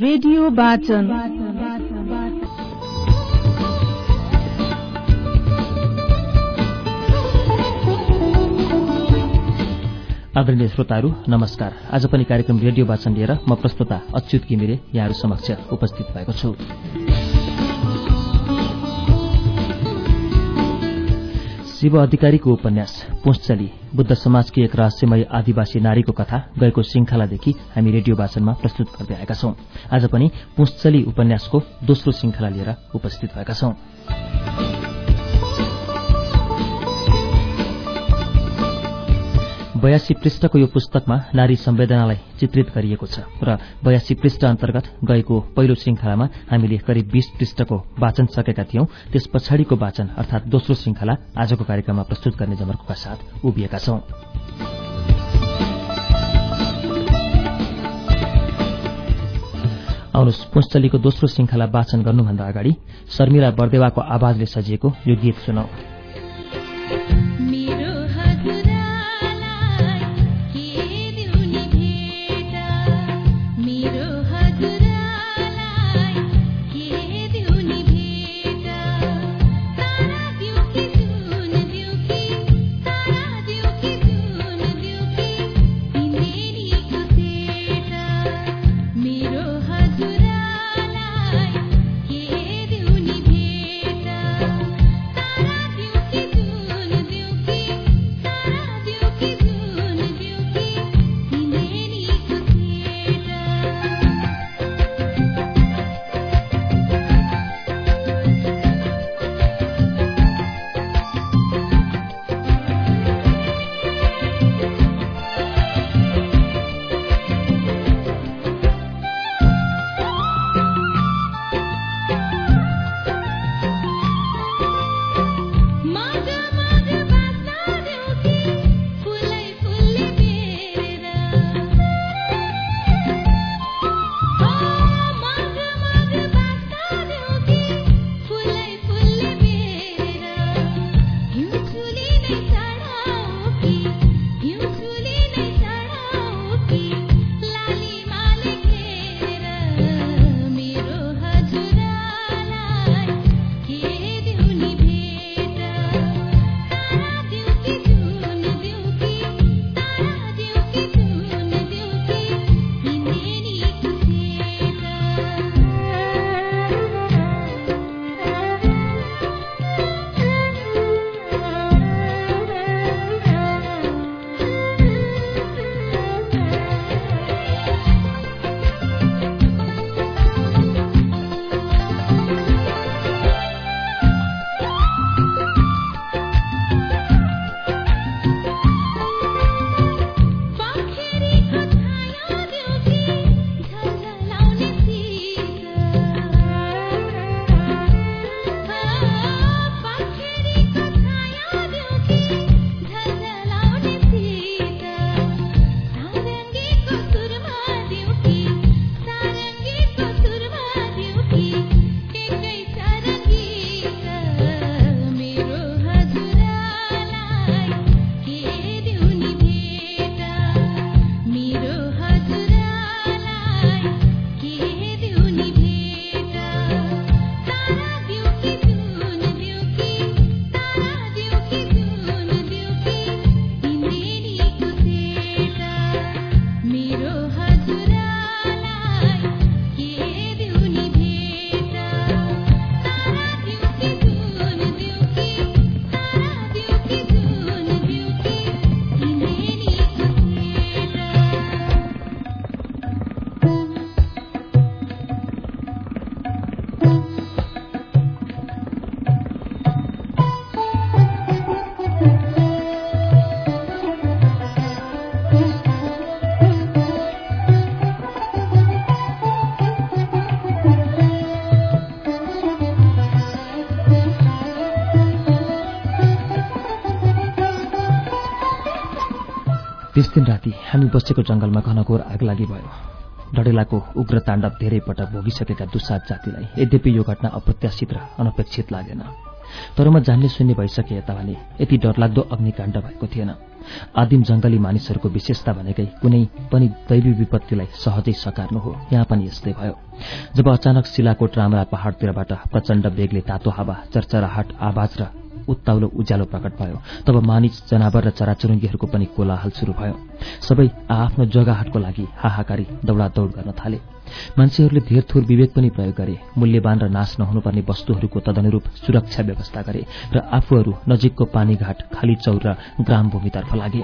Radio वाचन। आदरणीय श्रोताहरू नमस्कार। आज पनि कार्यक्रम रेडियो वाचन लिएर म प्रस्तुता अच्युत घिमिरे यहाँहरू समक्ष उपस्थित भएको छु। शिव अधिकारीको उपन्यास पुंचली बुद्ध समाजकी एक रहस्यमय आदिवासी नारीको कथा गएको श्रृंखलादेखि हामी रेडियो वाचनमा प्रस्तुत गर्दै आएका छौं। आज पनि पुंचली उपन्यासको दोस्रो श्रृंखला लिएर उपस्थित भएका छौं। बयासी पृष्ठको यो पुस्तकमा नारी संवेदनालाई चित्रित गरिएको छ र बयासी पृष्ठ अन्तर्गत गएको पहिलो श्रृंखलामा हामीले करिब बीस पृष्ठको वाचन सकेका थियौं। त्यस पछाडिको वाचन अर्थात दोस्रो श्रृंखला आजको कार्यक्रममा प्रस्तुत गर्ने जमर्कोका साथ उभिएका छौं। आउनुहोस् पुंचलीको दोस्रो श्रृंखला वाचन गर्नुभन्दा अगाडि शर्मिला बर्देवाको आवाजले सजिएको यो गीत सुनौ। राति हामी बसेको जंगलमा घनघोर आग लागि भयो। डडेलाको उग्र ताण्डव धेरै पटक भोगिसकेका दुस्साद जातिलाई यद्यपि यो घटना अप्रत्याशित र अनपेक्षित लागेन। तर म जान्ने सुन्ने भइसके यता भने यति डरलाग्दो अग्निकाण्ड भएको थिएन। आदिम जंगली मानिसहरूको विशेषता भनेकै कुनै पनि दैवी विपत्तिलाई सहजै सकार्नु हो यहाँ पनि यस्तै भयो। जब अचानक शिलाकोट रामरा पहाड़तिरबाट प्रचण्ड बेगले तातो हावा चरचराहाट आवाज र उत्ताउलो उज्यालो प्रकट भयो। तब मानिस जनावर र चराचुरुङ्गीहरूको पनि कोलाहल शुरू भयो। सबै आआफ्नो जगाहटको लागि हाहाकारी दौडादौड गर्न थाले। मान्छेहरूले धेरथोर विवेक पनि प्रयोग गरे मूल्यवान र नाश नहुनुपर्ने वस्तुहरूको तदनुरूप सुरक्षा व्यवस्था गरे र आफूहरू नजिकको पानीघाट खाली चौर र ग्रामभूमितर्फ लागे।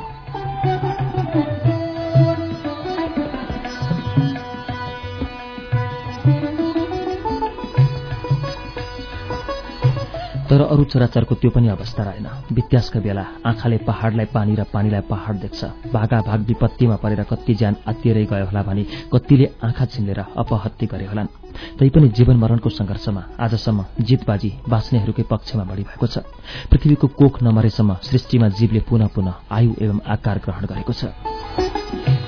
तर अरू चराचरको त्यो पनि अवस्था रहेन। वित्यासका बेला आँखाले पहाड़लाई पानी र पानीलाई पहाड़ देख्छ। भागा भाग विपत्तिमा परेर कति ज्यान आत्तिएरै गयो होला भने कतिले आँखा छिन्लेर अपहत्य गरे होलान्। तैपनि जीवन मरणको संघर्षमा आजसम्म जितबाजी बाँच्नेहरूकै पक्षमा बढ़ी भएको छ। पृथ्वीको कोख नमरेसम्म सृष्टिमा जीवले पुनः पुनः आयु एवं आकार ग्रहण गरेको छ।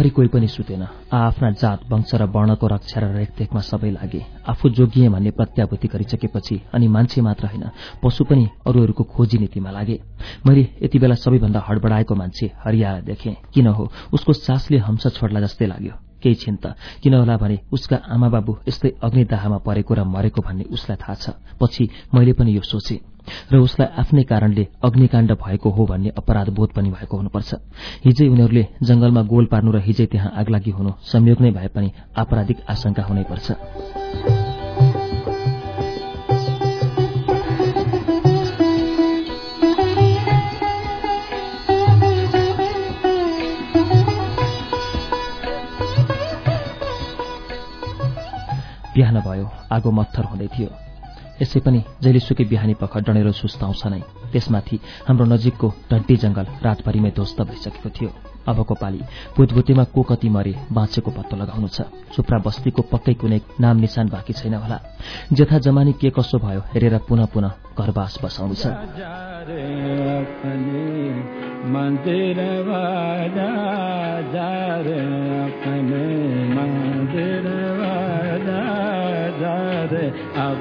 रातभरि कोही पनि सुतेन। आफ्ना जात वंश र वर्णको रक्षा र रेखदेखमा सबै लागे। आफू जोगिए भन्ने प्रत्याभूति गरिसकेपछि अनि मान्छे मात्र होइन पशु पनि अरूहरूको खोजी नीतिमा लागे। मैले यति बेला सबैभन्दा हडबडाएको मान्छे हरियालाई देखेँ। किन हो? उसको सासले हंस छोड्ला जस्तै लाग्यो। केही छिन् त। किन होला भने उसका आमा बाबु यस्तै अग्निदाहमा परेको र मरेको भन्ने उसलाई थाहा छ। पछि मैले पनि यो सोचे। र उसलाई आफ्नै कारणले अग्निकाण्ड भएको हो भन्ने अपराध बोध पनि भएको हुनुपर्छ। हिजै उनीहरूले जंगलमा गोल पार्नु र हिजै त्यहाँ आगलागी हुनु संयोग नै भए पनि आपराधिक आशंका हुनैपर्छ बिहान भयो आगो मत्थर हुँदै थियो। यसै पनि जहिलेसुकै बिहानी पख डढेर सुस्ताउँछ नै त्यसमाथि हाम्रो नजिकको डन्टी जंगल रातभरिमै ध्वस्त भइसकेको थियो। अबको पाली भूतभूतेमा को कति मरे बाँचेको पत्तो लगाउनु छ? चुप्रा बस्तीको पक्कै कुनै नाम निशान बाँकी छैन होला। जेथा जमानी के कसो भयो हेरेर पुनः पुनः घरबास बसाउनु छ। अपने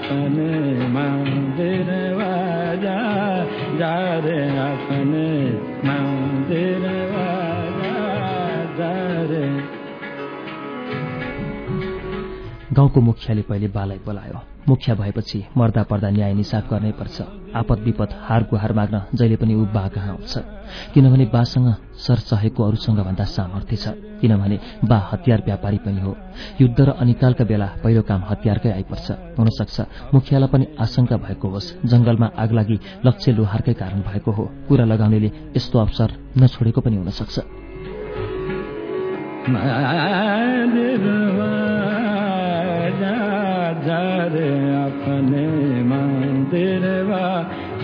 අපන මන්දිරවාජා ජාරේ අපනේ गाउँको मुखियाले पहिले बालाई बोलायो मुखिया भएपछि मर्दा पर्दा न्याय निसाफ गर्नै पर्छ आपद विपद हार गुहार माग्न जहिले पनि ऊ बा कहाँ आउँछ किनभने बासँग सरसहेको अरूसँग भन्दा सामर्थ्य छ किनभने बा हतियार व्यापारी पनि हो युद्ध र अनिकालका बेला पहिलो काम हतियारकै आइपर्छ हुन सक्छ मुखियालाई पनि आशंका भएको होस् जंगलमा आग लागि लक्ष्य लोहारकै कारण भएको हो कुरा लगाउनेले यस्तो अवसर नछोडेको पनि सक्छ अपने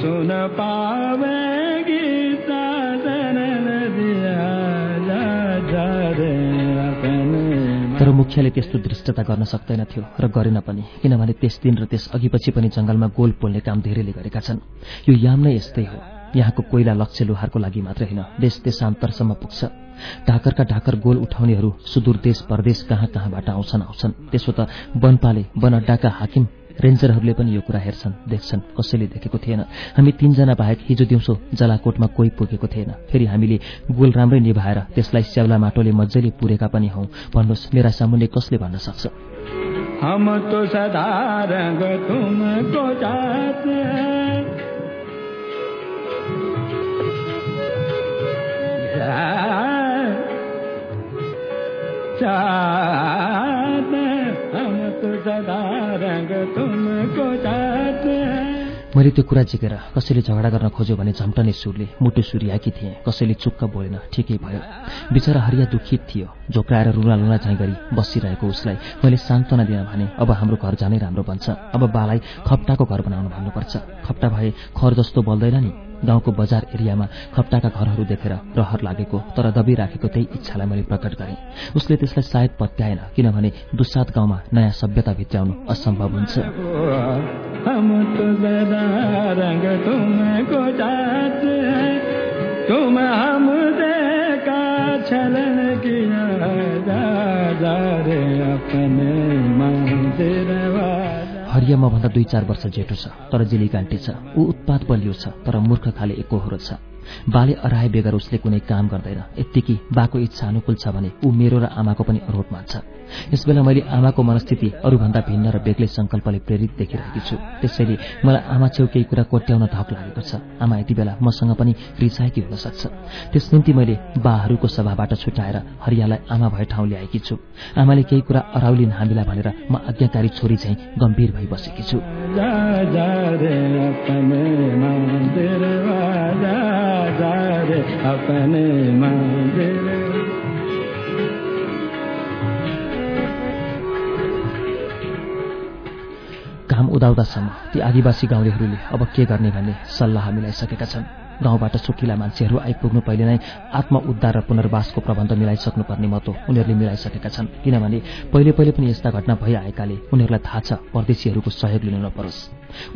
सुन पावेगी तर मुखियाले त्यस्तो दृष्टता गर्न सक्दैनथ्यो र गरेन पनि किनभने त्यस दिन र त्यस अघिपछि पनि जंगलमा गोल पोल्ने काम धेरैले गरेका छन्। यो याम नै यस्तै हो। यहाँको कोइला लक्ष्य लोहारको लागि मात्रै होइन देश देशान्तरसम्म पुग्छ। ढाकरका ढाकर गोल उठाउनेहरू सुदूर देश परदेश कहाँ कहाँबाट आउँछन् आउँछन्। त्यसो त वनपाले वन अड्डाका हाकिम रेन्जरहरूले पनि यो कुरा हेर्छन् देख्छन्। कसैले देखेको थिएन। हामी तीनजना बाहेक हिजो दिउँसो जलाकोटमा कोही पुगेको थिएन। फेरि हामीले गोल राम्रै निभाएर त्यसलाई स्याउला माटोले मजाले पुरेका पनि हौ। भन्नुहोस् मेरा सामुन्ने कसले भन्न सक्छ? तो मैले त्यो कुरा झिकेर कसैले झगडा गर्न खोज्यो भने झम्टने सुरले मुटु सुरियाकी थिएँ। कसैले चुक्क बोलेन ठिकै भयो। बिचरा हरिया दुखित थियो। झोक्राएर रुला लुना झैँ गरी बसिरहेको उसलाई मैले सान्त्वना दिन भने अब हाम्रो घर जानै राम्रो बन्छ। अब बालाई खप्टाको घर बनाउनु भन्नुपर्छ। खप्टा भए खर जस्तो बल्दैन नि। गाउँको बजार एरियामा खप्टाका घरहरू देखेर रहर लागेको तर दबिराखेको त्यही इच्छालाई मैले प्रकट गरेँ। उसले त्यसलाई सायद पत्याएन किनभने दुसाद गाउँमा नयाँ सभ्यता भित्राउनु असम्भव हुन्छ। हरिया मभन्दा दुई चार वर्ष जेठो छ तर जेली गान्टी छ। ऊ उत्पात बलियो छ तर मूर्ख खाले एकहोरो छ। बाले अराए बेगर उसले कुनै काम गर्दैन। यत्तिकै बाको इच्छा अनुकूल छ भने ऊ मेरो र आमाको पनि अरोध मान्छ यसबेला मैले आमाको मनस्थिति अरूभन्दा भिन्न र बेग्लै संकल्पले प्रेरित देखिरहेकी छु। त्यसैले मलाई आमा छेउ केही कुरा कोट्याउन धक लागेको छ। आमा यति बेला मसँग पनि रिसाएकी हुन सक्छ। त्यस निम्ति मैले बाहरूको सभाबाट छुटाएर हरियालाई आमा भए ठाउँ ल्याएकी छु। आमाले केही कुरा अराउलिन् हामीलाई भनेर म आज्ञाकारी छोरी चाहिँ गम्भीर भई बसेकी छु घाम उदाउँदासम्म ती आदिवासी गाउँलेहरूले अब के गर्ने भन्ने सल्लाह मिलाइसकेका छन्। गाउँबाट सुकिला मान्छेहरू आइपुग्नु पहिले नै आत्म उद्धार र पुनर्वासको प्रबन्ध मिलाइसक्नुपर्ने मतो उनीहरूले मिलाइसकेका छन्। किनभने पहिले पहिले पनि यस्ता घटना भइआएकाले उनीहरूलाई थाहा छ परदेशीहरूको सहयोग लिनु नपरोस्।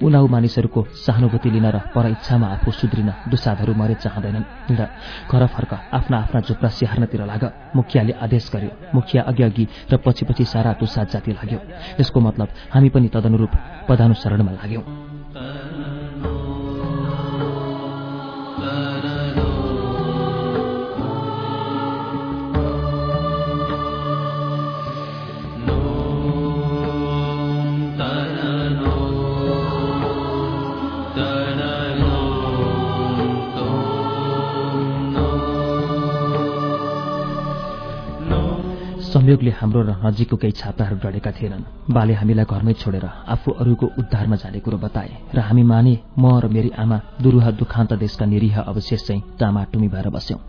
उनाउ मानिसहरूको सहानुभूति लिन र पर इच्छामा आफू सुध्रिन दुसादहरू मरे चाहँदैनन्। र घर फर्क आफ्ना आफ्ना झुप्रा स्याहार्नतिर लाग मुखियाले आदेश गर्यो। मुखिया अघि अघि र पछि पछि सारा दुसाद जाति लाग्यो। यसको मतलब हामी पनि तदनुरूप पदानुसरणमा लाग्यौं। संयोगले हाम्रो र नजिकको केही छात्राहरू डढेका थिएनन्। बाले हामीलाई घरमै छोडेर आफू अरूको उद्धारमा जाने कुरो बताए र हामी माने म र मेरी आमा दुरूह दुखान्त देशका निरीह अवशेष चाहिँ टामाटुमी भएर बस्यौं।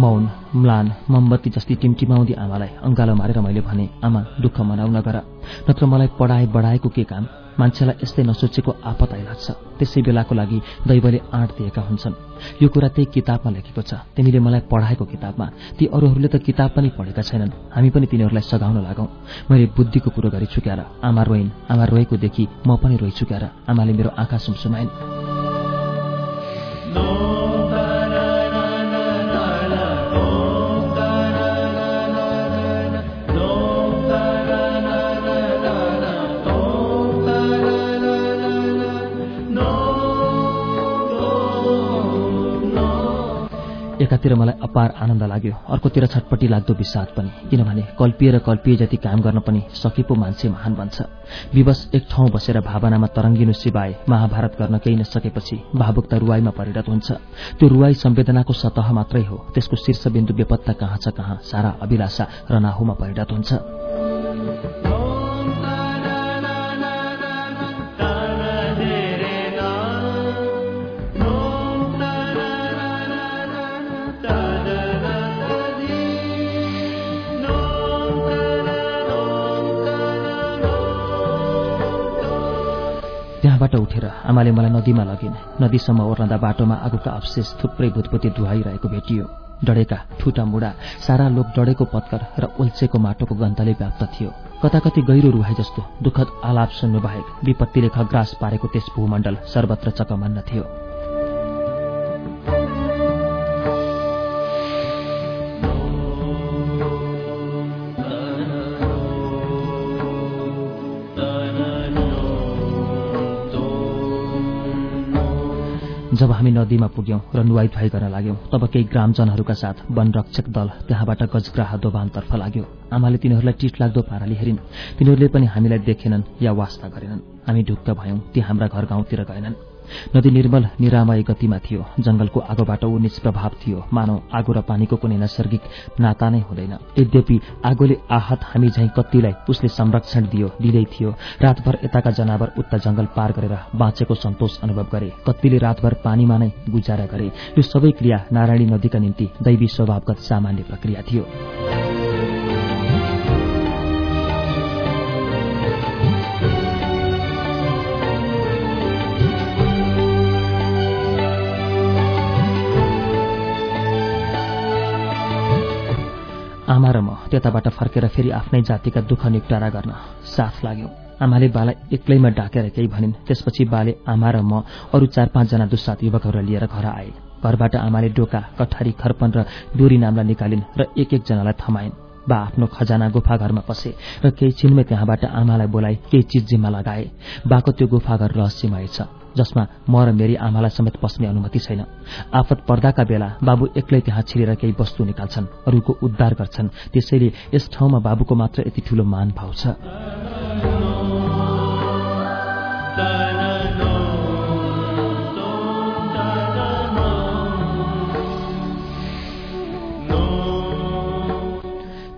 मौन। म्लान मोमबत्ती जस्ती टिमटिमाउँदी आमालाई अङ्गालो मारेर मैले भने आमा दुःख मनाउ नगर नत्र मलाई पढाए बढाएको के काम? मान्छेलाई यस्तै नसोचेको आपत आइलाग्छ। त्यसै बेलाको लागि दैवले आँट दिएका हुन्छन्। यो कुरा त्यही किताबमा लेखेको छ। तिमीले मलाई पढाएको किताबमा। ती अरूहरूले त किताब पनि पढेका छैनन्। हामी पनि तिनीहरूलाई सघाउन लागौं। मैले बुद्धिको कुरो गरी छुक्याएर आमा रोइन् आमा रोएको देखि म पनि रोइ आमाले मेरो आँखा सुमसुमाइन्। एकातिर मलाई अपार आनन्द लाग्यो। अर्कोतिर छटपट्टि लाग्दो विषाद पनि। किनभने कल्पिए र कल्पिए जति काम गर्न पनि सके पो मान्छे महान बन्छ। विवश एक ठाउँ बसेर भावनामा तरङ्गिनु सिवाय महाभारत गर्न केही नसकेपछि भावुकता रुवाईमा परिणत हुन्छ। त्यो रुवाई संवेदनाको सतह मात्रै हो। त्यसको शीर्षबिन्दु बेपत्ता कहाँ छ कहाँ सारा अभिलाषा रनाहुमा परिणत हुन्छ। त्यहाँबाट उठेर आमाले मलाई नदीमा लगिन्। नदीसम्म ओर्लँदा बाटोमा आगोका अवशेष थुप्रै भूतपति धुवाइरहेको भेटियो। डढेका ठुटा मुढा सारा लोक डढेको पत्कर र उल्चेको माटोको गन्धले व्याप्त थियो। कता कति गहिरो रुहाई जस्तो दुःखद आलाप सुन्नु बाहेक विपत्तिले खग्रास पारेको त्यस भूमण्डल सर्वत्र चकमन्न थियो। जब हामी नदीमा पुग्यौं र नुहाई धुवाई गर्न लाग्यौं तब केही ग्रामजनहरूका साथ वनरक्षक दल त्यहाँबाट गजग्राह दोभानतर्फ लाग्यो। आमाले तिनीहरूलाई टिट लाग्दो पाराले हेरिन्। तिनीहरूले पनि हामीलाई देखेनन् या वास्ता गरेनन्। हामी ढुक्क भयौं ती हाम्रा घर गाउँतिर गएनन्। नदी निर्मल निरामय गतिमा थियो। जंगलको आगोबाट ऊ निष्प्रभाव थियो। मानव आगो र पानीको कुनै नैसर्गिक नाता नै हुँदैन। यद्यपि आगोले आहत हामी झैं कत्तिलाई उसले संरक्षण दियो दिँदै थियो रातभर यताका जनावर उता जंगल पार गरेर बाँचेको सन्तोष अनुभव गरे। कत्तिले रातभर पानीमा नै गुजारा गरे। यो सबै क्रिया नारायणी नदीका निम्ति दैवी स्वभावगत सामान्य प्रक्रिया थियो। त्यताबाट फर्केर फेरि आफ्नै जातिका दुःख निप्टारा गर्न साथ लाग्यौं। आमाले बालाई एक्लैमा डाकेर केही भनिन्। त्यसपछि बाले आमा र म अरू चार पाँचजना दुस्सात युवकहरूलाई लिएर घर आए। घरबाट आमाले डोका कठारी खर्पन र डोरी नामलाई निकालिन् र एक एकजनालाई थमाइन्। बा आफ्नो खजाना गुफाघरमा पसे र केही छिनमै त्यहाँबाट आमालाई बोलाए केही चिज जिम्मा लगाए। बाको त्यो गुफाघर रहस्यमय छ जसमा म र मेरी आमालाई समेत पस्ने अनुमति छैन। आफत पर्दाका बेला बाबु एक्लै त्यहाँ छिरेर केही वस्तु निकाल्छन् अरूको उद्धार गर्छन्। त्यसैले यस ठाउँमा बाबुको मात्र यति ठूलो मान भाव छ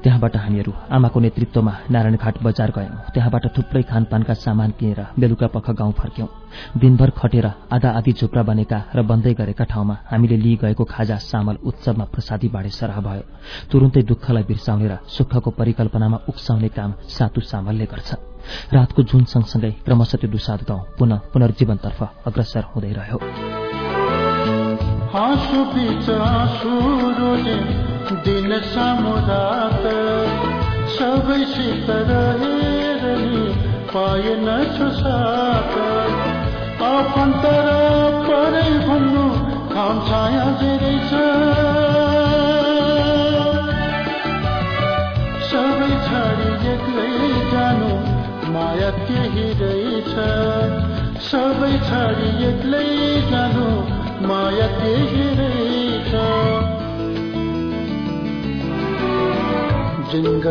त्यहाँबाट हामीहरू आमाको नेतृत्वमा नारायणघाट बजार गयौं। त्यहाँबाट थुप्रै खानपानका सामान किनेर बेलुका पख गाउँ फर्क्यौं। दिनभर खटेर आधा आधी झुप्रा बनेका र बन्दै गरेका ठाउँमा हामीले लिइ गएको खाजा सामल उत्सवमा प्रसादी बाँडे सरह भयो। तुरुन्तै दुःखलाई बिर्साउने र सुखको परिकल्पनामा उक्साउने काम सातु सामलले गर्छ। रातको जुन सँगसँगै क्रमशः त्यो दुसाद गाउँ पुनः पुनर्जीवनतर्फ अग्रसर हुँदै रह्यो। दिन समुदात सबैसित रहेर नि पाएन छु साथ आफन्त र परै भन्नु खाम छाया छ। सबै छाडी एक्लै जानु माया केही रहेछ। सबै छाडी एक्लै जानु माया केही रहेछ।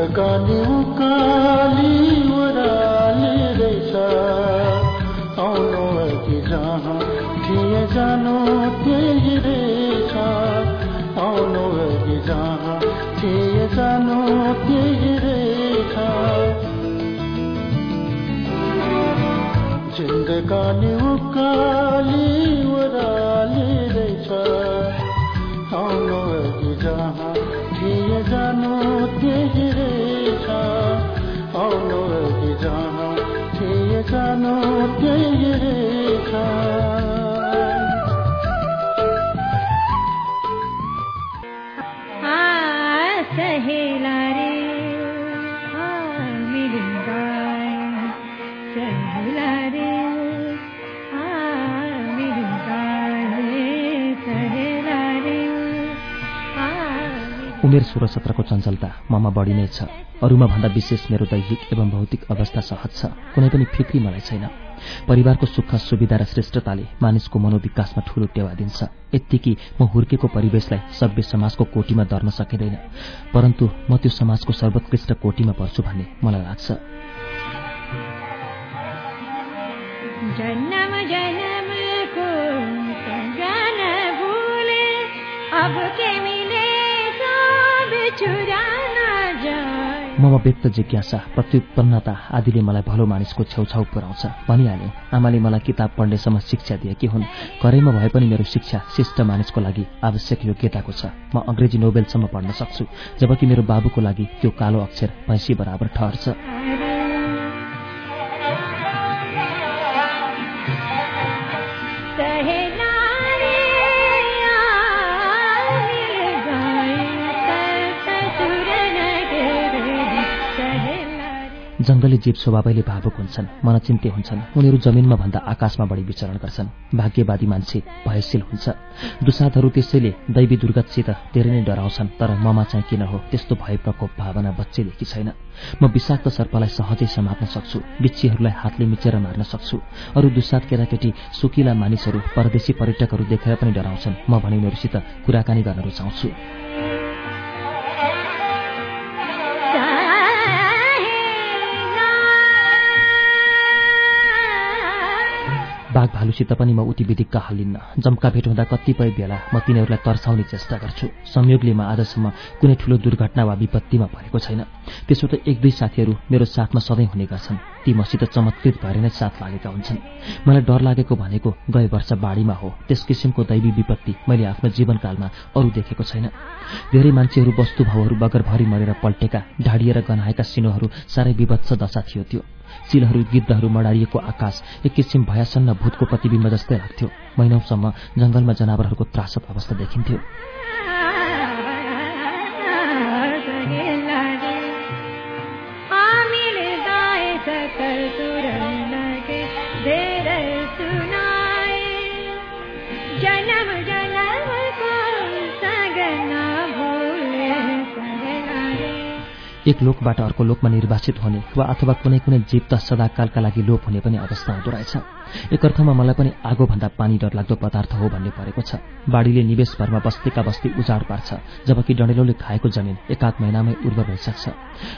जिन्दगानी उकाली ओह्राली रहेछ आउनु अघि जहाँ थिए जानु त्यही रहेछ आउनु अघि जहाँ थिए जानु त्यही रहेछ जिन्दगानी उकाली थिए जानु उमेर सोह्र सत्रको चञ्चलता ममा बढी नै छ। अरूमा भन्दा विशेष मेरो दैहिक एवं भौतिक अवस्था सहज छ। कुनै पनि फिक्री मलाई छैन। परिवारको सुख सुविधा र श्रेष्ठताले मानिसको मनोविकासमा ठूलो टेवा दिन्छ। यत्तिकी म हुर्केको परिवेशलाई सभ्य समाजको कोटीमा दर्न सकिँदैन। परन्तु म त्यो समाजको सर्वोत्कृष्ट कोटीमा पर्छु भन्ने मलाई लाग्छ। ममा व्यक्त जिज्ञासा प्रत्युत्पन्नता आदिले मलाई भलो मानिसको छेउछाउ पुर्याउँछ भनिहाले आमाले मलाई किताब पढ्नेसम्म शिक्षा दिएकी हुन्? करैमा भए पनि मेरो शिक्षा शिष्ट मानिसको लागि आवश्यक योग्यताको छ। म अङ्ग्रेजी नोबेलसम्म पढ्न सक्छु जबकि मेरो बाबुको लागि त्यो कालो अक्षर भैँसी बराबर ठहर्छ। जंगली जीव स्वभावैले भावुक हुन्छन् मनचिन्ते हुन्छन्। उनीहरू जमिनमा भन्दा आकाशमा बढी विचरण गर्छन्। भाग्यवादी मान्छे भयशील हुन्छ। दुसादहरू त्यसैले दैवी दुर्गतसित धेरै नै डराउँछन् तर ममा चाहिँ किन हो? त्यस्तो भय प्रकोप भावना बच्चेदेखि छैन? म विषाक्त सर्पलाई सहजै समात्न सक्छु बिच्छीहरूलाई हातले मिचेर मार्न सक्छु। अरू दुसाद केटाकेटी सुकिला मानिसहरू परदेशी पर्यटकहरू देखेर पनि डराउँछन्। म भने उनीहरूसित कुराकानी गर्न रुचाउँछु बाघ भालुसित पनि म उति विधिक्क हालिन्न। जम्का भेट हुँदा कतिपय बेला म तिनीहरूलाई तर्साउने चेष्टा गर्छु। संयोगले म आजसम्म कुनै ठूलो दुर्घटना वा विपत्तिमा परेको छैन। त्यसो त एक दुई साथीहरू मेरो साथमा सधैँ हुने गर्छन् ती मसित चमत्कृत भएर नै साथ लागेका हुन्छन्। मलाई डर लागेको भनेको गए वर्ष बाढीमा हो। त्यस किसिमको दैवी विपत्ति मैले आफ्नो जीवनकालमा अरू देखेको छैन। धेरै मान्छेहरू वस्तुभावहरू बगरभरि मरेर पल्टेका ढाडिएर गनाएका सिनोहरू साह्रै विभत्स दशा थियो त्यो। चिलहरू गिद्धहरू मडारिएको आकाश एक किसिम भयासन्न भूतको प्रतिबिम्ब जस्तै लाग्थ्यो। महिनौसम्म जंगलमा जनावरहरूको त्रासक अवस्था देखिन्थ्यो। एक लोकबाट अर्को लोकमा निर्वासित हुने वा अथवा कुनै कुनै जीव त सदाकालका लागि लोप हुने पनि अवस्था हुँदो रहेछ। एक अर्थमा मलाई पनि आगोभन्दा पानी डरलाग्दो पदार्थ हो भन्ने परेको छ। बाढीले निवेशभरमा बस्तीका बस्ती उजाड पार्छ जबकि डडेलोले खाएको जमिन एकाध महिनामै उर्वर भइसक्छ।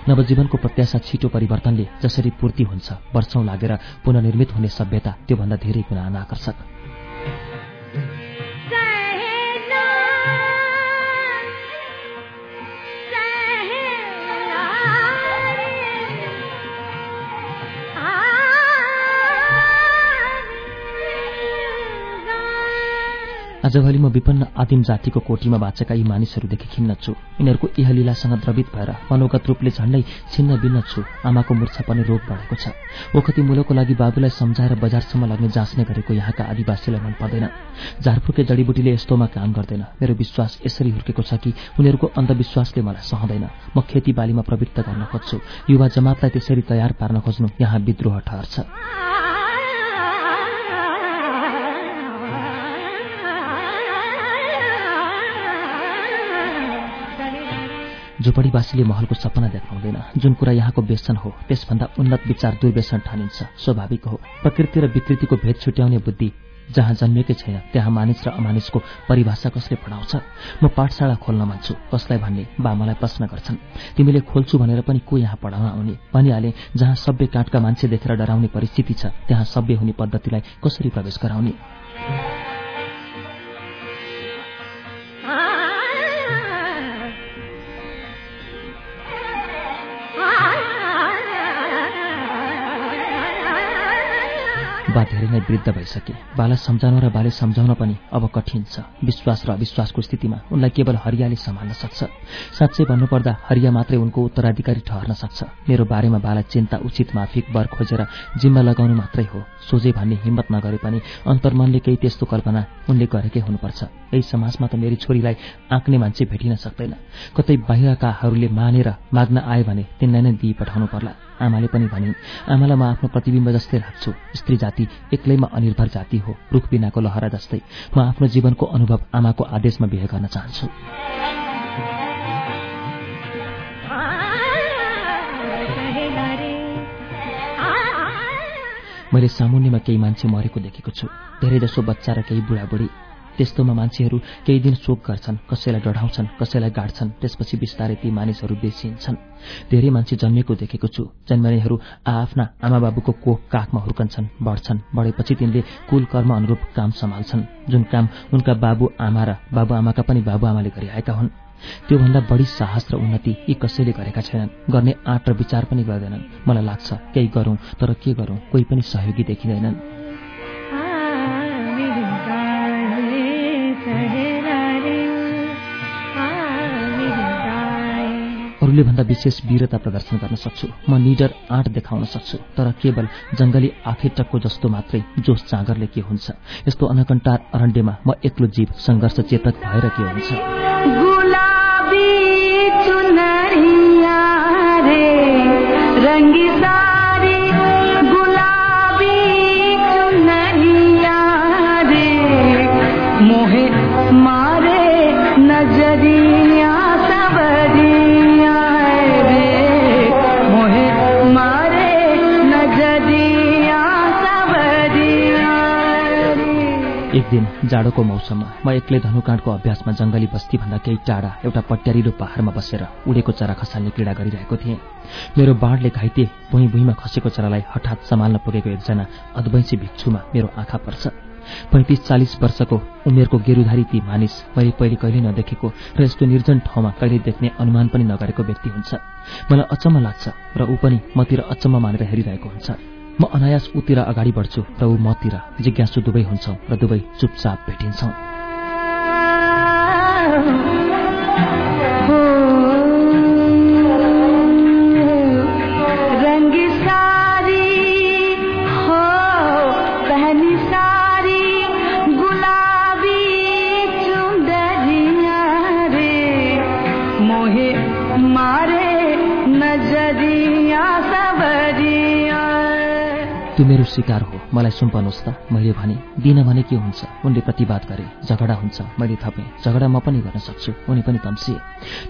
नवजीवनको प्रत्याशा छिटो परिवर्तनले जसरी पूर्ति हुन्छ वर्षौं लागेर पुननिर्मित हुने सभ्यता त्योभन्दा धेरै गुणा अनाकर्षक आजभोलि म विपन्न आदिम जातिको कोटीमा बाँचेका यी मानिसहरूदेखि खिन्न छु। यिनीहरूको इहलीलासँग द्रवित भएर मनोगत रूपले झण्डै छिन्न भिन्न छु। आमाको मूर्छा पनि रोग बढेको छ। ओखती मूलोको लागि बाबुलाई सम्झाएर बजारसम्म लग्ने जाँच्ने गरेको यहाँका आदिवासीलाई मन पर्दैन। झारफुके जडीबुटीले यस्तोमा काम गर्दैन। मेरो विश्वास यसरी हुर्केको छ कि उनीहरूको अन्धविश्वासले मलाई सहँदैन। म खेतीबालीमा प्रवृत्त गर्न खोज्छु। युवा जमातलाई त्यसरी तयार पार्न खोज्नु यहाँ विद्रोह ठहर्छ झुपडीवासीले महलको सपना देखाउँदैन। जुन कुरा यहाँको व्यसन हो त्यसभन्दा उन्नत विचार दुर्व्यसन ठानिन्छ। स्वाभाविक हो। प्रकृति र विकृतिको भेद छुट्याउने बुद्धि जहाँ जन्मेकै छैन त्यहाँ मानिस र अमानिसको परिभाषा कसले पढाउँछ? म पाठशाला खोल्न मान्छु कसलाई भन्ने बा मलाई प्रश्न गर्छन्। तिमीले खोल्छु भनेर पनि को यहाँ पढाउन आउने? भनिहाले जहाँ सभ्य काठका मान्छे देखेर डराउने परिस्थिति छ त्यहाँ सभ्य हुने पद्धतिलाई कसरी प्रवेश गराउने? बा धेरै नै वृद्ध भइसके। बालाई सम्झाउन र बाले सम्झाउन पनि अब कठिन छ। विश्वास र अविश्वासको स्थितिमा उनलाई केवल हरियाले सम्हाल्न सक्छ। साँच्चै भन्नुपर्दा हरिया मात्रै उनको उत्तराधिकारी ठहर्न सक्छ। मेरो बारेमा बालाई चिन्ता उचित माफिक वर खोजेर जिम्मा लगाउनु मात्रै हो। सोझे भन्ने हिम्मत नगरे पनि अन्तर्मनले केही त्यस्तो कल्पना उनले गरेकै हुनुपर्छ। यही समाजमा त मेरी छोरीलाई आँक्ने मान्छे भेटिन सक्दैन। कतै बाहिरकाहरूले मानेर माग्न आए भने तिनलाई नै दिई पठाउनु पर्ला। आमाले पनि भनिन् आमालाई म आफ्नो प्रतिबिम्ब जस्तै लाग्छु स्त्री जाति एक्लैमा अनिर्भर जाति हो रुख बिनाको लहरा जस्तै। म आफ्नो जीवनको अनुभव आमाको आदेशमा बिहे गर्न चाहन्छु। मैले सामुन्यमा केही मान्छे मरेको देखेको छु। धेरैजसो बच्चा र केही बुढाबुढी त्यस्तोमा मान्छेहरू केही दिन शोक गर्छन् कसैलाई डढाउँछन् कसैलाई गाड्छन् त्यसपछि बिस्तारै ती मानिसहरू बेसिन्छन् धेरै मान्छे जन्मेको देखेको छु जन्मनेहरू आफ्ना आमाबाबुको कोख काखमा हुर्कन्छन् बढ्छन् बढेपछि तिनले कुल कर्म अनुरूप काम सम्हाल्छन्। जुन काम उनका बाबु आमा र बाबुआमाका पनि बाबुआमाले गरिआएका हुन्। त्योभन्दा बढी साहस र उन्नति यी कसैले गरेका छैनन्। गर्ने आँट र विचार पनि गर्दैनन्। मलाई लाग्छ केही गरौं तर के गरौं कोही पनि सहयोगी देखिँदैनन्। अरूले भन्दा विशेष वीरता प्रदर्शन गर्न सक्छु। म निडर आँट देखाउन सक्छु तर केवल जंगली आखे टक्को जस्तो मात्रै जोस जाँगरले के हुन्छ। यस्तो अनकन्टार अरण्यमा म एक्लो जीव संघर्ष चेतक भएर के हुन्छ? रङ्गी एक दिन जाडोको मौसममा म एक्लै धनुकाँडको अभ्यासमा जङ्गली बस्तीभन्दा केही टाढा एउटा पट्यारिलो पहाडमा बसेर उडेको चरा खसाल्ने क्रीडा गरिरहेको थिएँ। मेरो बाँडले घाइते भुइँ भुइँमा खसेको चरालाई हठात सम्हाल्न पुगेको एकजना अद्वैंसी भिक्षुमा मेरो आँखा पर्छ। पैँतिस चालिस वर्षको उमेरको गेरुधारी ती मानिस मैले पहिले कहिले नदेखेको र यस्तो निर्जन ठाउँमा कहिले देख्ने अनुमान पनि नगरेको व्यक्ति हुन्छ। मलाई अचम्म लाग्छ र ऊ पनि मतिर अचम्म मानेर हेरिरहेको हुन्छ। म अनायास उतिर अगाडि बढ्छु र ऊ मतिर। जिज्ञासु दुवै हुन्छौं र दुवै चुपचाप भेटिन्छौं। त्यो मेरो शिकार हो। मलाई सुम्पनुहोस् त। मैले भने दिन भने के हुन्छ? उनले प्रतिवाद गरे। झगडा हुन्छ। मैले थपेँ। झगडा म पनि गर्न सक्छु। उनी पनि तम्सिए।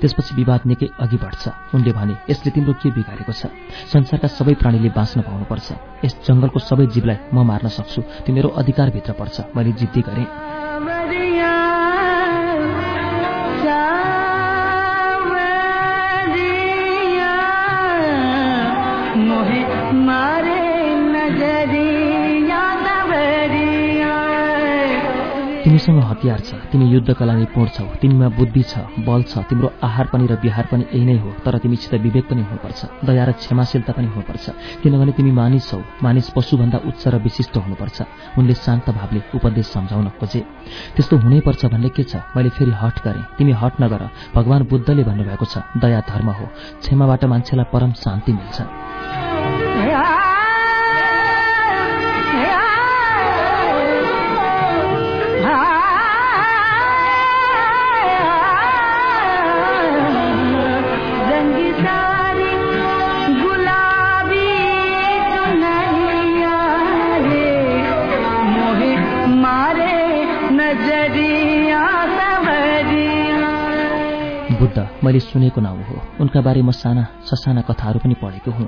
त्यसपछि विवाद निकै अघि बढ्छ। उनले भने यसले तिम्रो के बिगारेको छ? संसारका सबै प्राणीले बाँच्न पाउनुपर्छ। यस जंगलको सबै जीवलाई म मार्न सक्छु। त्यो मेरो अधिकारभित्र पर्छ। मैले जिद्दी गरेँ। तिमीसँग हतियार छ। तिमी युद्धकला निपुण छौ। तिमीमा बुद्धि छ बल छ। तिम्रो आहार पनि र बिहार पनि यही नै हो। तर तिमीसित विवेक पनि हुनुपर्छ। दया र क्षमाशीलता पनि हुनुपर्छ। किनभने तिमी मानिस छौ। मानिस पशुभन्दा उच्च र विशिष्ट हुनुपर्छ। उनले शान्त भावले उपदेश सम्झाउन खोजे। त्यस्तो हुनैपर्छ भन्ने के छ? मैले फेरि हट गरेँ। तिमी हट नगर। भगवान बुद्धले भन्नुभएको छ दया धर्म हो। क्षमाबाट मान्छेलाई परम शान्ति मिल्छ। बुद्ध मैले सुनेको नाउँ हो। उनका बारे म साना ससाना कथाहरू पनि पढेको हुँ।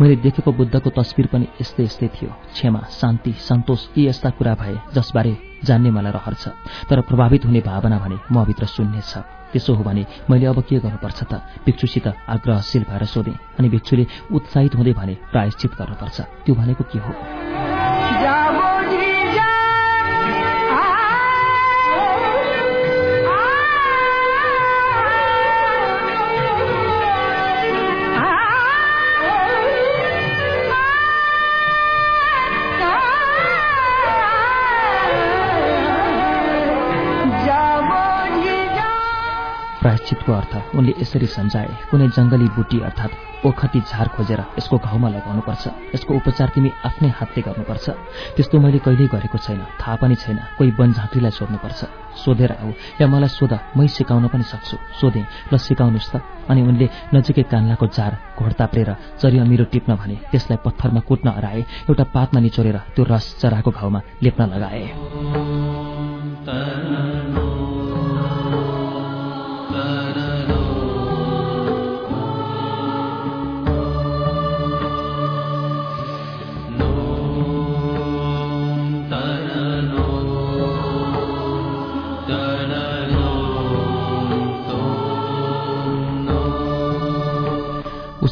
मैले देखेको बुद्धको तस्विर पनि यस्तै यस्तै थियो। क्षमा शान्ति सन्तोष यी यस्ता कुरा भए जसबारे जान्ने मलाई रहर छ। तर प्रभावित हुने भावना भने मभित्र शून्य छ। त्यसो हो भने मैले अब के गर्नुपर्छ त? भिक्षुसित आग्रहशील भएर सोधेँ अनि भिक्षुले उत्साहित हुँदै भने प्रायश्चित गर्नुपर्छ। त्यो भनेको के हो? प्रायश्चितको अर्थ उनले यसरी सम्झाए कुनै जङ्गली बुटी अर्थात् ओखती झार खोजेर यसको घाउमा लगाउनुपर्छ। यसको उपचार तिमी आफ्नै हातले गर्नुपर्छ। त्यस्तो मैले कहिल्यै गरेको छैन। थाहा पनि छैन। कोही वन झाँक्रीलाई सोध्नुपर्छ। सोधेर आऊ या मलाई सोध मै सिकाउन पनि सक्छु। सोधेँ ल सिकाउनुहोस् त। अनि उनले नजिकै कान्लाको जार घोड ताप्रेर चरी अमिरो टिप्न भने त्यसलाई पत्थरमा कुट्न हराए एउटा पातमा निचोरेर त्यो रस चराको घाउमा लेप्न लगाए।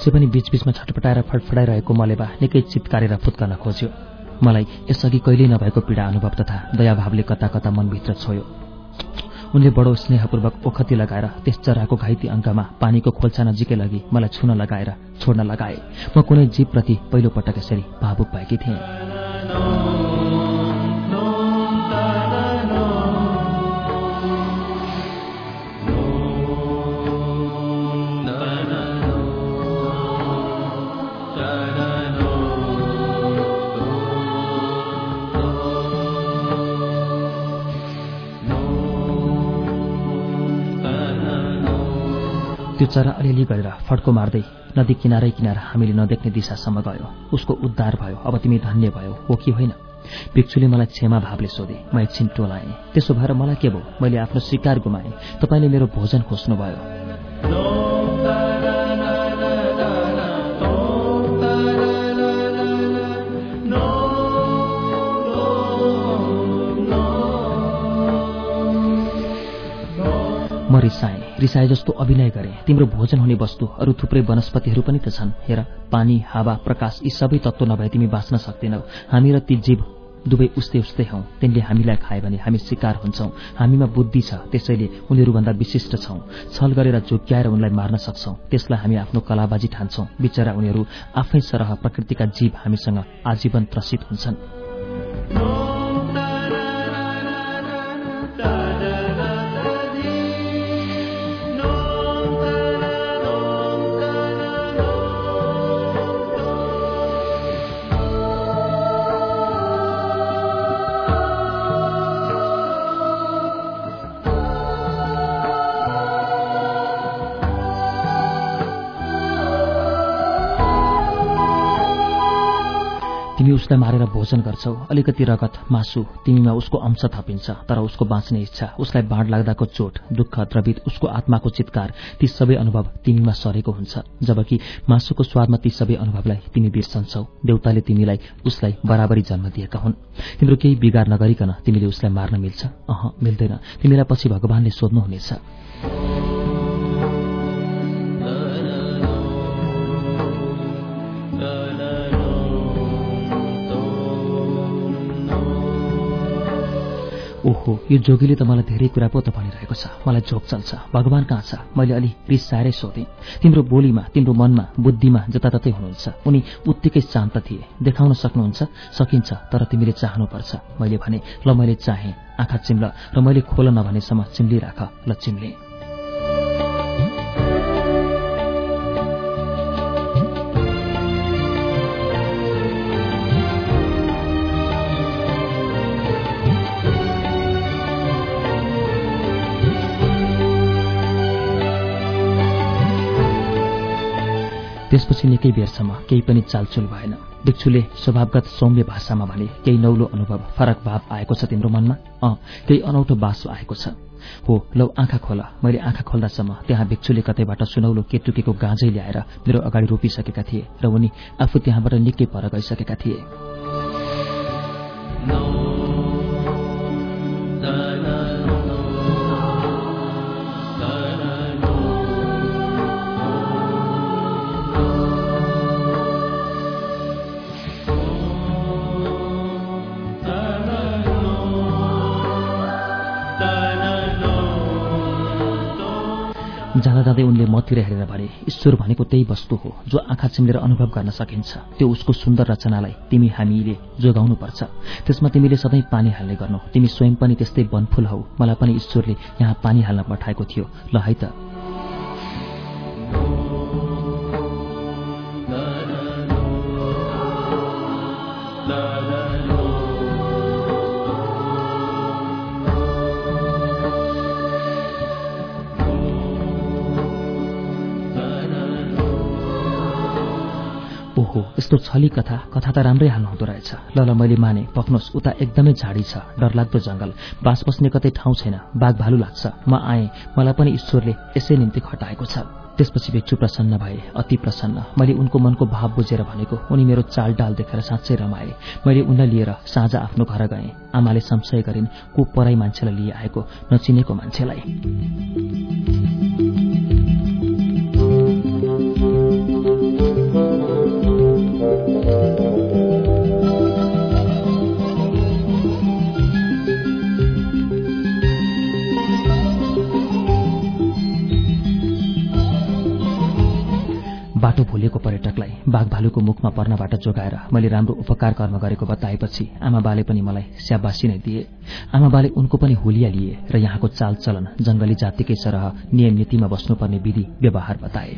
उसै पनि बीचबीचमा छटपटाएर फडफडाइरहेको मलेबा निकै चित्कारेर फुत्कन खोज्यो। मलाई यसअघि कहिल्यै नभएको पीडा अनुभव तथा दयाभावले कता कता मनभित्र छोयो। उनले बडो स्नेहपूर्वक ओखती लगाएर त्यस चराको घाइते अङ्कमा पानीको खोल्छा नजिकै लगी मलाई छुन लगाएर छोड्न लगाए। म कुनै जीवप्रति पहिलो पटक यसरी भावुक भएकी थिएँ। चरा अलिअलि गरेर फड्को मार्दै नदी किनारै किनार हामीले नदेख्ने दिशासम्म गयो। उसको उद्धार भयो। अब तिमी धन्य भयो। हो कि होइन? भिक्षुले मलाई क्षमा भावले सोधे। म एकछिन टोलाएँ। त्यसो भएर मलाई के भयो? मैले आफ्नो शिकार गुमाएँ। तपाईँले मेरो भोजन खोज्नुभयो। म रिसाए जस्तो अभिनय गरेँ। तिम्रो भोजन हुने वस्तु अरू थुप्रै वनस्पतिहरू पनि त छन्। हेर पानी हावा प्रकाश यी सबै तत्व नभए तिमी बाँच्न सक्दैनौ। हामी र ती जीव दुवै उस्तै उस्तै हौ। तिनले हामीलाई खाए भने हामी शिकार हुन्छौं। हामीमा बुद्धि छ त्यसैले उनीहरूभन्दा विशिष्ट छौं। छल गरेर झुक्क्याएर उनलाई मार्न सक्छौं। त्यसलाई हामी आफ्नो कलाबाजी ठान्छौं। बिचरा उनीहरू आफै सरह प्रकृतिका जीव हामीसँग आजीवन त्रसित हुन्छन्। उसलाई मारेर भोजन गर्छौ। अलिकति रगत मासु तिमीमा उसको अंश थपिन्छ तर उसको बाँच्ने इच्छा उसलाई बाँड लाग्दाको चोट दुःख द्रवित उसको आत्माको चितकार ती सबै अनुभव तिमीमा सरेको हुन्छ। जबकि मासुको स्वादमा ती सबै अनुभवलाई तिमी बिर्सन्छौ। देउताले तिमीलाई उसलाई बराबरी जन्म दिएका हुन्। तिम्रो केही बिगार नगरिकन तिमीले उसलाई मार्न मिल्छ। अह मिल्दैन। तिमीलाई पछि भगवानले सोध्नुहुनेछ। ओहो यो जोगीले त मलाई धेरै कुरा पो त भनिरहेको छ। मलाई झोक चल्छ। भगवान कहाँ छ? मैले अलि रिसाएरै सोधेँ। तिम्रो बोलीमा तिम्रो मनमा बुद्धिमा जताततै हुनुहुन्छ। उनी उत्तिकै शान्त थिए। देखाउन सक्नुहुन्छ? सकिन्छ तर तिमीले चाहनुपर्छ। मैले भने ल मैले चाहेँ। आँखा चिम्ल र मैले खोल नभनेसम्म चिम्लिराख। ल चिम्ले। त्यसपछि निकै बेरसम्म केही पनि चालचुल भएन। भिक्षुले स्वभावगत सौम्य भाषामा भने केही नौलो अनुभव फरक भाव आएको छ तिम्रो मनमा? अँ केही अनौठो बासो आएको छ। हो लौ आँखा खोल। मैले आँखा खोल्दासम्म त्यहाँ भिक्षुले कतैबाट सुनौलो केटुकेको गाँजै ल्याएर मेरो अगाडि रोपिसकेका थिए र उनी आफू त्यहाँबाट निकै पर गइसकेका थिए। मतिर हेरेर भने ईश्वर भनेको त्यही वस्तु हो जो आँखा चिम्लेर अनुभव गर्न सकिन्छ। त्यो उसको सुन्दर रचनालाई तिमी हामीले जोगाउनुपर्छ। त्यसमा तिमीले सधैँ पानी हाल्ने गर्नु तिमी स्वयं पनि त्यस्तै वनफुल हौ। मलाई पनि ईश्वरले यहाँ पानी हाल्न पठाएको थियो। ल है त। यस्तो छली कथा कथा त राम्रै हाल्नु हुँदो रहेछ। ल ल मैले माने पक्नुहोस् उता एकदमै झाडी छ डरलाग्दो जंगल बास बस्ने कतै ठाउँ छैन बाघ भालु लाग्छ। म आएँ मलाई पनि ईश्वरले यसै निम्ति खटाएको छ। त्यसपछि भिक्षु प्रसन्न भए अति प्रसन्न। मैले उनको मनको भाव बुझेर भनेको उनी मेरो चाल डाल देखेर साँच्चै रमाए। मैले उनलाई लिएर साँझ आफ्नो घर गएँ। आमाले संशय गरिन् को पराई मान्छेलाई लिए आएको नचिनेको मान्छेलाई। बाटो भुलेको पर्यटकलाई बाघ भालुको मुखमा पर्नबाट जोगाएर मैले राम्रो उपकार कर्म गरेको बताएपछि आमा बाले पनि मलाई स्याबासी नै दिए। आमा बाले उनको पनि हुलिया लिए र यहाँको चालचलन जंगली जातिकै सरह नियम नीतिमा बस्नुपर्ने विधि व्यवहार बताए।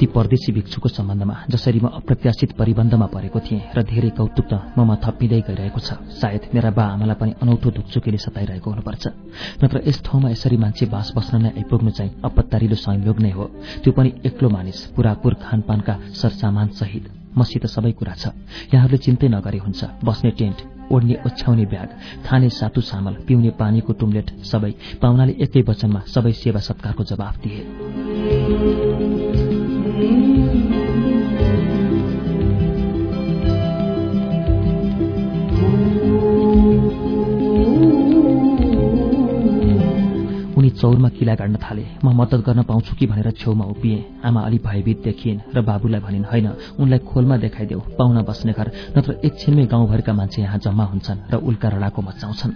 ती परदेशी भिक्षुको सम्बन्धमा जसरी म अप्रत्याशित परिबन्धमा परेको थिएँ र धेरै कौतुक त ममा थपिँदै गइरहेको छ। सायद मेरा बा आमालाई पनि अनौठो धुकचुकीले सताइरहेको हुनुपर्छ। नत्र यस ठाउँमा यसरी मान्छे बास बस्न नै आइपुग्नु चाहिँ अपत्तारिलो संयोग नै हो। त्यो पनि एक्लो मानिस पुरापुर खानपानका सरसामान सहित। मसित सबै कुरा छ। यहाँहरूले चिन्तै नगरे हुन्छ। बस्ने टेन्ट ओढ्ने ओछ्याउने ब्याग खाने सातु सामल पिउने पानीको टुम्लेट सबै। पाहुनाले एकै वचनमा सबै सेवा सत्कारको जवाफ दिए। उनी चौरमा किला गाड्न थाले। म मद्दत गर्न पाउँछु कि भनेर छेउमा उभिएँ। आमा अलि भयभीत देखिन् र बाबुलाई भनिन् होइन उनलाई खोलमा देखाइदेऊ पाहुना बस्ने घर नत्र एकछिनमै गाउँभरिका मान्छे यहाँ जम्मा हुन्छन् र उल्का रडाको मचाउँछन्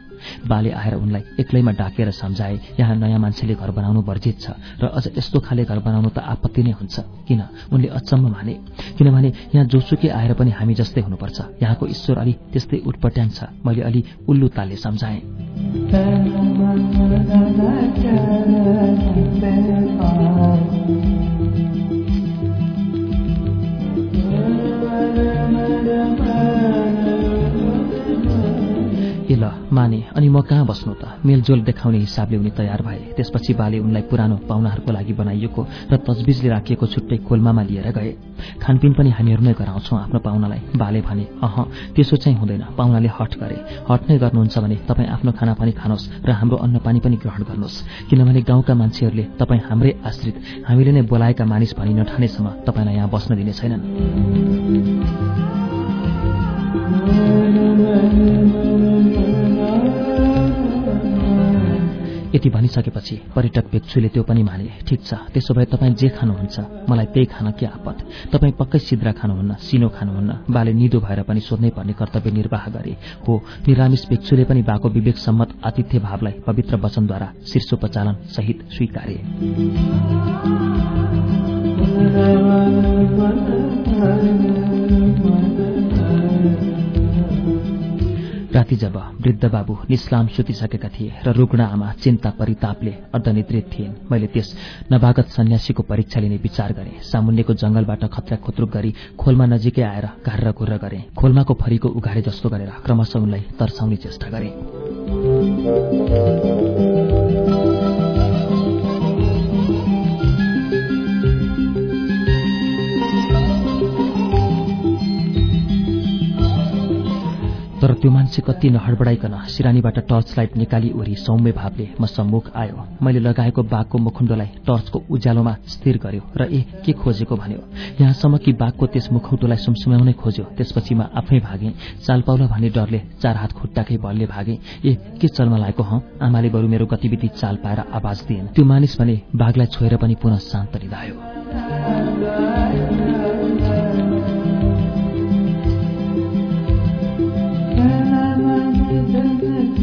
बाले आएर उनलाई एक्लैमा डाकेर सम्झाए यहाँ नयाँ मान्छेले घर बनाउनु वर्जित छ र अझ यस्तो खाले घर बनाउनु त आपत्ति नै हुन्छ। किन? उनले अचम्म माने किनभने यहाँ जोसुकै आएर पनि हामी जस्तै हुनुपर्छ। यहाँको ईश्वर अलि त्यस्तै उटपट्याङ छ। मैले अलि उल्लु तालले सम्झाएँ। Ben ben ben ben ben ben. ए ल माने अनि म कहाँ बस्नु त? मेलजोल देखाउने हिसाबले उनी तयार भए। त्यसपछि बाले उनलाई पुरानो पाहुनाहरूको लागि बनाइएको र तजबिजले राखिएको छुट्टै खोलमामा लिएर गए। खानपिन पनि हामीहरू नै गराउँछौँ आफ्नो पाहुनालाई। बाले भने अह त्यसो चाहिँ हुँदैन। पाहुनाले हट गरे। हट नै गर्नुहुन्छ भने तपाईँ आफ्नो खाना पनि खानुहोस् र हाम्रो अन्न पानी पनि ग्रहण गर्नुहोस्। किनभने गाउँका मान्छेहरूले तपाईँ हाम्रै आश्रित। हामीले नै बोलाएका मानिस भनी नठानेसम्म तपाईँलाई यहाँ बस्न दिने छैनन्। यति भनिसकेपछि पर्यटक भिक्षुले त्यो पनि माने ठिक छ त्यसो भए तपाईँ जे खानुहुन्छ मलाई त्यही खान के आपत तपाईँ पक्कै सिद्रा खानुहुन्न सिनो खानुहुन्न बाले निदो भएर पनि सोध्नै पर्ने कर्तव्य निर्वाह गरे। हो निरामिष भिक्षुले पनि बाको विवेक सम्मत आतिथ्य भावलाई पवित्र वचनद्वारा शीर्षोपचालन सहित स्वीकारे। राति जब वृद्ध बाबु निस्लाम सुतिसकेका थिए र रुग्ण आमा चिन्ता परितापले अर्धनिद्रित थिइन् मैले त्यस नवागत सन्यासीको परीक्षा लिने विचार गरे। सामुन्यको जंगलबाट खतरा खुत्रुक गरी खोलमा नजिकै आएर घार घुर्र गरे। खोलमाको फरीको उघारे जस्तो गरेर क्रमशः उनलाई तर्साउने चेष्टा गरे। तर त्यो मान्छे कति नहडबडाइकन सिरानीबाट टर्च लाइट निकाली ओरी सौम्य भावले म सम्मुख आयो। मैले लगाएको बाघको मुखुण्डोलाई टर्चको उज्यालोमा स्थिर गर्यो र ए के खोजेको भन्यो। यहाँसम्म कि बाघको त्यस मुखौटोलाई सुमसुम्याउनै खोज्यो। त्यसपछि म आफै भागेँ। चालपाउला भन्ने डरले चार हात खुट्टाकै बलले भागे। ए के चलमा लागेको हँ? आमाले बरु मेरो गतिविधि चाल पाएर आवाज दिएन त्यो मानिस भने बाघलाई छोएर पनि पुनः शान्त निधायो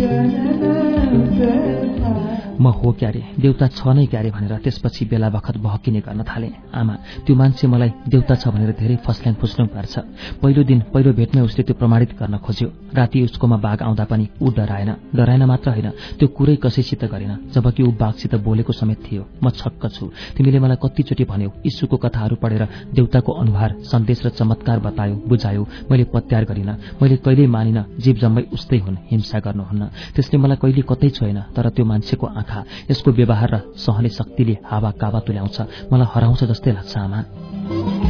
yeah, yeah. म हो क्यारे देउता छ नै क्यारे भनेर त्यसपछि बेला बखत बहकिने गर्न थाले। आमा त्यो मान्छे मलाई देउता छ भनेर धेरै फस्ल्याङ फुस्ल्याङ पार्छ। पहिलो दिन पहिलो भेटमै उसले त्यो प्रमाणित गर्न खोज्यो। राति उसकोमा बाघ आउँदा पनि ऊ डराएन। डराएन मात्र होइन त्यो कुरै कसैसित गरेन जबकि ऊ बाघसित बोलेको समेत थियो। म छक्क छु। तिमीले मलाई कतिचोटि भन्यौ यीशुको कथाहरू पढेर देउताको अनुहार सन्देश र चमत्कार बतायो बुझायो। मैले पत्यार गरिन। मैले कहिल्यै मानिन। जीव जम्मै उस्तै हुन् हिंसा गर्नुहुन्न। त्यसले मलाई कहिले कतै छोएन तर त्यो मान्छेको आँखा यसको व्यवहार र सहने शक्तिले हावा कावा तुल्याउँछ। मलाई हराउँछ जस्तै लाग्छ आमा।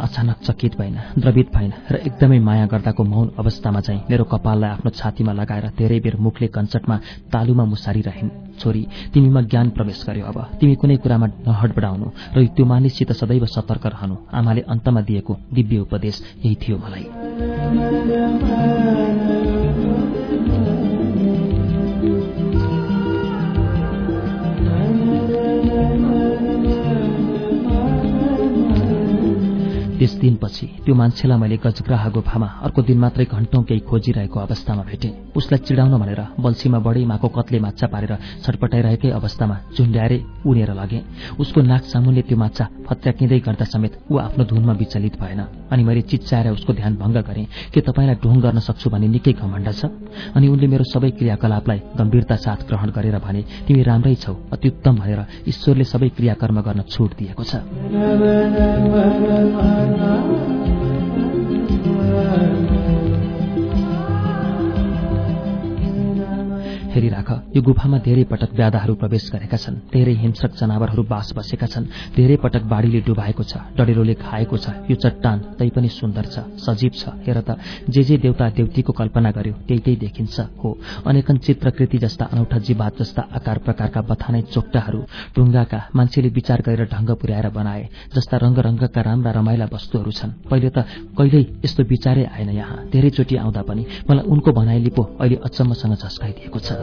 अचानक चकित भएन द्रवित भएन र एकदमै माया गर्दाको मौन अवस्थामा चाहिँ मेरो कपाललाई आफ्नो छातीमा लगाएर धेरै बेर मुखले कञ्चटमा तालुमा मुसारिरहन्। छोरी तिमीमा ज्ञान प्रवेश गर्यो अब। तिमी कुनै कुरामा नहडबडाउनु र त्यो मानिससित सदैव सतर्क रहनु। आमाले अन्तमा दिएको दिव्य उपदेश यही थियो मलाई। त्यस दिनपछि त्यो मान्छेलाई मैले गजग्राह गुफामा अर्को दिन मात्रै घण्टौं केही खोजिरहेको अवस्थामा भेटेँ। उसलाई चिडाउन भनेर बल्छीमा बढी माको कतले माछा पारेर छटपटाइरहेकै अवस्थामा झुन्ड्याएरै उनेर लगे। उसको नाक सामुन्ने त्यो माछा फत्याकिँदै गर्दा समेत ऊ आफ्नो धुनमा विचलित भएन अनि मैले चिच्चाएर उसको ध्यान भङ्ग गरेँ के तपाईँलाई ढोङ गर्न सक्छु भन्ने निकै घमण्ड छ अनि उनले मेरो सबै क्रियाकलापलाई गम्भीरता साथ ग्रहण गरेर भने तिमी राम्रै छौ अत्युत्तम भनेर ईश्वरले सबै क्रियाकर्म गर्न छुट दिएको छ। Ah. हेरिराख यो गुफामा धेरै पटक व्याधाहरू प्रवेश गरेका छन्। धेरै हिंस्रक जनावरहरू बास बसेका छन्। धेरै पटक बाढीले डुबाएको छ डडेरोले खाएको छ। यो चट्टान तैपनि सुन्दर छ सजीव छ। हेर त जे जे देउता देउतीको कल्पना गर्यो त्यही त्यही देखिन्छ हो। अनेकन चित्रकृति जस्ता अनौठा जीवात जस्ता आकार प्रकारका बथानै चोक्टाहरू ढुङ्गाका मान्छेले विचार गरेर ढंग पुर्याएर बनाए जस्ता रंग रंगका राम्रा रमाइला वस्तुहरू छन्। पहिले त कहिल्यै यस्तो विचारै आएन यहाँ। धेरैचोटि आउँदा पनि मलाई उनको भनाइली पो अहिले अचम्मसँग झस्काइदिएको छ।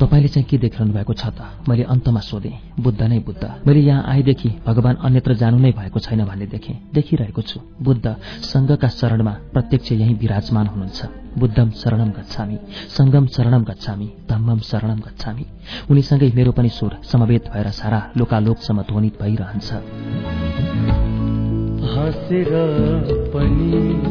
तपाईँले चाहिँ के देखिरहनु भएको छ त? मैले अन्तमा सोधेँ बुद्ध नै बुद्ध। मैले यहाँ आएदेखि भगवान अन्यत्र जानु नै भएको छैन भन्ने देखेँ। देखिरहेको छु। बुद्ध सङ्घका शरणमा प्रत्यक्ष यही विराजमान हुनुहुन्छ। बुद्धम शरणम गच्छामी सङ्गम शरणम गच्छामी धम्मम शरणम गच्छामी। उनीसँगै मेरो पनि स्वर समवेत भएर सारा लोकालोकसम्म ध्वनित भइरहन्छ। बाँचेर पनि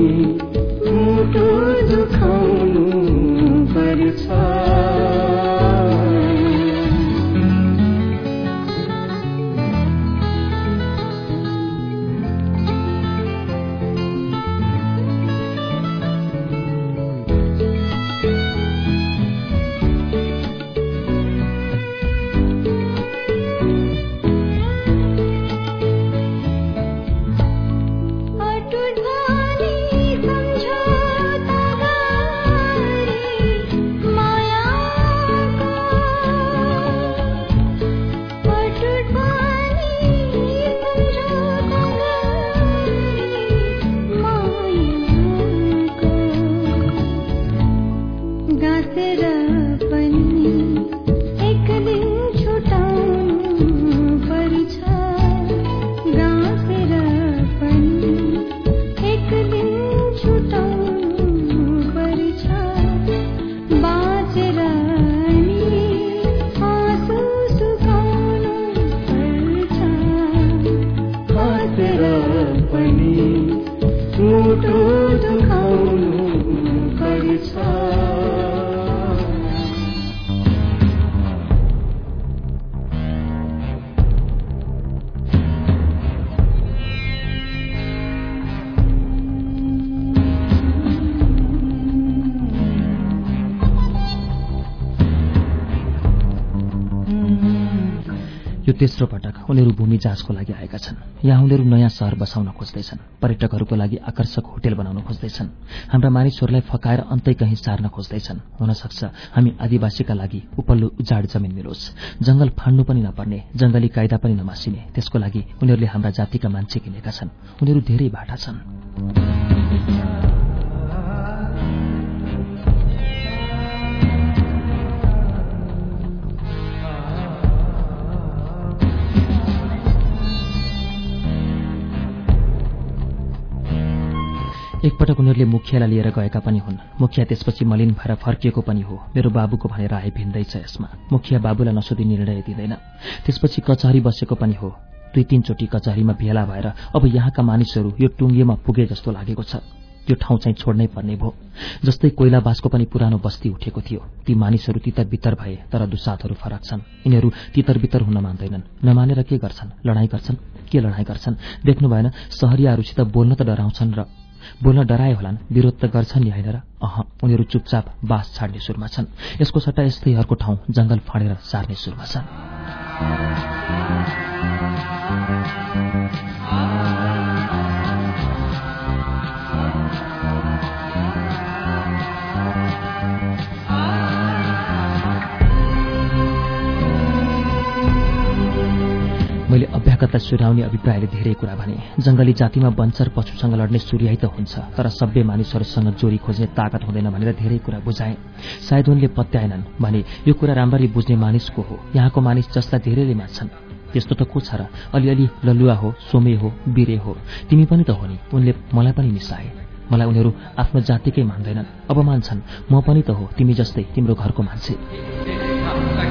तेस्रो पटक उनीहरू भूमि जाँचको लागि आएका छन्। यहाँ उनीहरू नयाँ सहर बसाउन खोज्दैछन्। पर्यटकहरूको लागि आकर्षक होटेल बनाउन खोज्दैछन्। हाम्रा मानिसहरूलाई फकाएर अन्तै कहीँ सार्न खोज्दैछन्। हुन सक्छ हामी आदिवासीका लागि उपल्लो उजाड जमिन मिलोस्। जंगल फाड्नु पनि नपर्ने जंगली कायदा पनि नमासिने त्यसको लागि उनीहरूले हाम्रा जातिका मान्छे किनेका छन्। उनीहरू धेरै भाटा छन्। एकपटक उनीहरूले मुखियालाई लिएर गएका पनि हुन्। मुखिया त्यसपछि मलिन भएर फर्किएको पनि हो। मेरो बाबुको भने राय भिन्दैछ यसमा। मुखिया बाबुलाई नसोधी निर्णय दिँदैन। त्यसपछि कचहरी बसेको पनि हो। दुई तीनचोटि कचहरीमा भेला भएर अब यहाँका मानिसहरू यो टुङ्गेमा पुगे जस्तो लागेको छ। त्यो ठाउँ चाहिँ छोड्नै पर्ने भयो। जस्तै कोइलाबासको पनि पुरानो बस्ती उठेको थियो। ती मानिसहरू तितर बितर भए तर दुसादहरू फरक छन्। यिनीहरू तितर बितर हुन मान्दैनन्। नमानेर के गर्छन्? लडाईँ गर्छन्? के लडाईँ गर्छन्? देख्नु भएन सहरियाहरूसित बोल्न त डराउँछन् र बोल्न डराए होलान्। विरोध त गर्छन् नि होइन र? अह उनीहरू चुपचाप बास छाड्ने सुरमा छन्। यसको सट्टा यस्तैहरूको ठाउँ जंगल फाँडेर सार्ने सुरमा छन्। ताकतलाई सुनाउने अभिप्रायले धेरै कुरा भने जंगली जातिमा बन्चर पछुसँग लड्ने सूर्याई त हुन्छ तर सभ्य मानिसहरूसँग जोरी खोज्ने ताकत हुँदैन भनेर धेरै कुरा बुझाए। सायद उनले पत्याएनन् भने यो कुरा राम्ररी बुझ्ने मानिसको हो यहाँको मानिस जसलाई धेरैले मान्छन् त्यस्तो त को छ र? अलिअलि ललुवा हो सोमे हो बिरे हो तिमी पनि त हो नि। उनले मलाई पनि मिसाए। मलाई उनीहरू आफ्नो जातिकै मान्दैनन्। अब मान्छन् म पनि त हो तिमी जस्तै तिम्रो घरको मान्छे।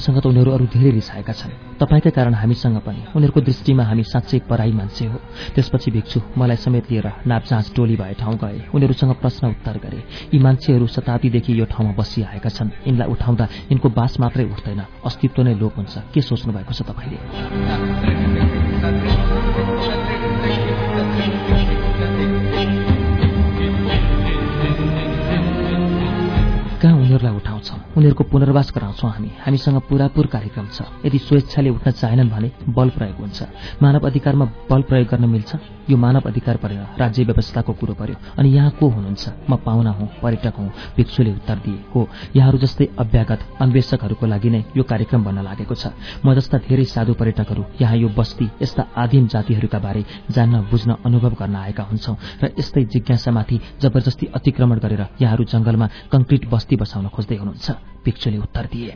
तपाईँसँग त उनीहरू अरू धेरै रिसाएका छन्। तपाईँकै कारण हामीसँग पनि। उनीहरूको दृष्टिमा हामी साँच्चै पराई मान्छे हो। त्यसपछि भिक्षु मलाई समेत लिएर नापजाँच टोली भए ठाउँ गए। उनीहरूसँग प्रश्न उत्तर गरे। यी मान्छेहरू शताब्दीदेखि यो ठाउँमा बसिआएका छन्। यिनलाई उठाउँदा यिनको बास मात्रै उठ्दैन। अस्तित्व नै लोप हुन्छ। के सोच्नु भएको छ तपाईँले? उठाउँछौँ उनीहरूको पुनर्वास गराउँछौँ हामी। हामीसँग पुरापुर कार्यक्रम छ। यदि स्वेच्छाले उठ्न चाहेनन् भने बल प्रयोग हुन्छ। मानव अधिकारमा बल प्रयोग गर्न मिल्छ। यो मानव अधिकार परेन राज्य व्यवस्थाको कुरो पर्यो। अनि यहाँ को हुनुहुन्छ? म पाहुना हुँ पर्यटक हुँ भिक्षुले उत्तर दिए। हो यहाँहरू जस्तै अभ्यागत अन्वेषकहरूको लागि नै यो कार्यक्रम बन्न लागेको छ। म जस्ता धेरै साधु पर्यटकहरू यहाँ यो बस्ती यस्ता आदिम जातिहरूका बारे जान्न बुझ्न अनुभव गर्न आएका हुन्छौं र यस्तै जिज्ञासामाथि जबरजस्ती अतिक्रमण गरेर यहाँहरू जंगलमा कंक्रिट बस्ती बसाउन खोज्दै हुनुहुन्छ भिक्षुले उत्तर दिए।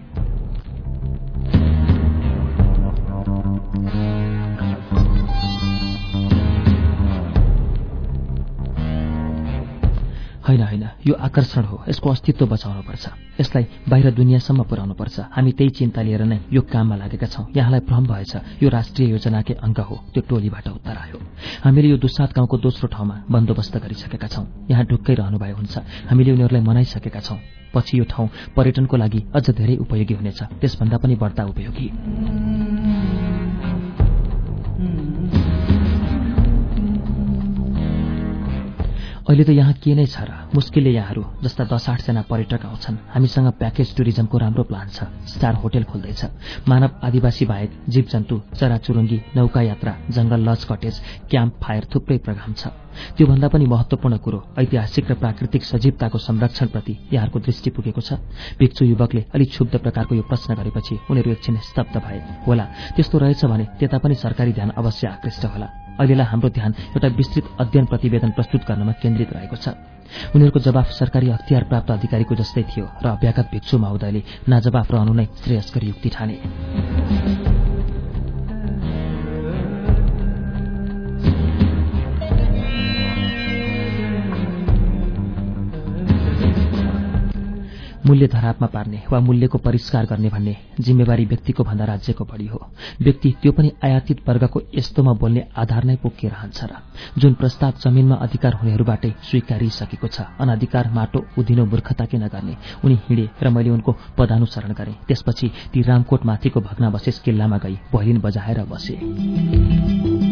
होइन होइन यो आकर्षण हो। यसको अस्तित्व बचाउनुपर्छ। यसलाई बाहिर दुनियाँसम्म पुर्याउनुपर्छ। हामी त्यही चिन्ता लिएर नै यो काममा लागेका छौं। यहाँलाई भ्रम भएछ। यो राष्ट्रिय योजनाकै अंग हो। त्यो टोलीबाट उत्तर आयो। हामीले यो दुसाद गाउँको दोस्रो ठाउँमा बन्दोबस्त गरिसकेका छौं। यहाँ ढुक्कै रहनुभए हुन्छ। हामीले उनीहरूलाई मनाइसकेका छौं। पछि यो ठाउँ पर्यटनको लागि अझ धेरै उपयोगी हुनेछ। त्यसभन्दा पनि बढ्ता उपयोगी। अहिले त यहाँ के नै छ र? मुस्किलले यहाँहरू जस्ता दस आठजना पर्यटक आउँछन्। हामीसँग प्याकेज टुरिज्मको राम्रो प्लान छ। स्टार होटेल खोल्दैछ। मानव आदिवासी बाहेक जीव जन्तु चराचुरुङ्गी नौका यात्रा जंगल लज कटेज क्याम्प फायर थुप्रै प्रोग्राम छ। त्योभन्दा पनि महत्वपूर्ण कुरो ऐतिहासिक र प्राकृतिक सजीवताको संरक्षणप्रति यहाँहरूको दृष्टि पुगेको छ। भिक्षु युवकले अलिक क्षुब्ध प्रकारको यो प्रश्न गरेपछि उनीहरू एकछिन स्तब्ध भए। होला त्यस्तो रहेछ भने त्यता पनि सरकारी ध्यान अवश्य आकृष्ट होला। अहिलेलाई हाम्रो ध्यान एउटा विस्तृत अध्ययन प्रतिवेदन प्रस्तुत गर्नमा केन्द्रित रहेको छ। उनीहरूको जवाफ सरकारी अख्तियार प्राप्त अधिकारीको जस्तै थियो र अभ्यागत भिक्षु महोदयले नाजवाफ रहनु नै श्रेयस्कर युक्ति ठाने। मूल्य धरापमा पार्ने वा मूल्यको परिष्कार गर्ने भन्ने जिम्मेवारी व्यक्तिको भन्दा राज्यको बढी हो। व्यक्ति त्यो पनि आयातित वर्गको यस्तोमा बोल्ने आधार नै पोके रहन्छ र जुन प्रस्ताव जमिनमा अधिकार हुनेहरूबाटै स्वीकारिसकेको छ अनाधिकार माटो उधिनो मूर्खता किन गर्ने उनी हिँडे र मैले उनको पदानुसरण गरे। त्यसपछि ती रामकोट माथिको भग्नावशेष किल्लामा गई भैलिन बजाएर बसे।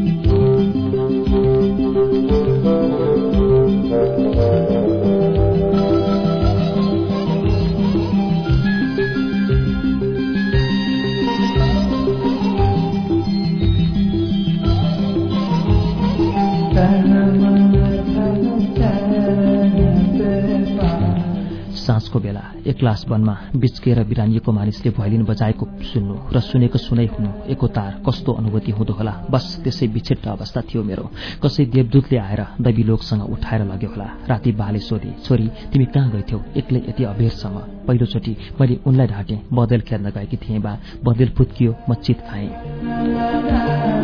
साँझको बेला एक्लास वनमा बिचकेर बिरानिएको मानिसले भैलिन बजाएको सुन्नु र सुनेको सुनै हुनु एकोतार कस्तो अनुभूति हुँदो होला। बस त्यसै बिछेट्ट अवस्था थियो मेरो। कसै देवदूतले आएर दैवी लोकसँग उठाएर लग्यो होला। राति बाले सोधे छोरी तिमी कहाँ गइथ्यौ? एक्लै यति अबेरसँग पहिलोचोटि मैले उनलाई ढाँटे। बदेल खेर्न गएकी थिएँ बा। बदेल फुत्कियो म चित खाएँ।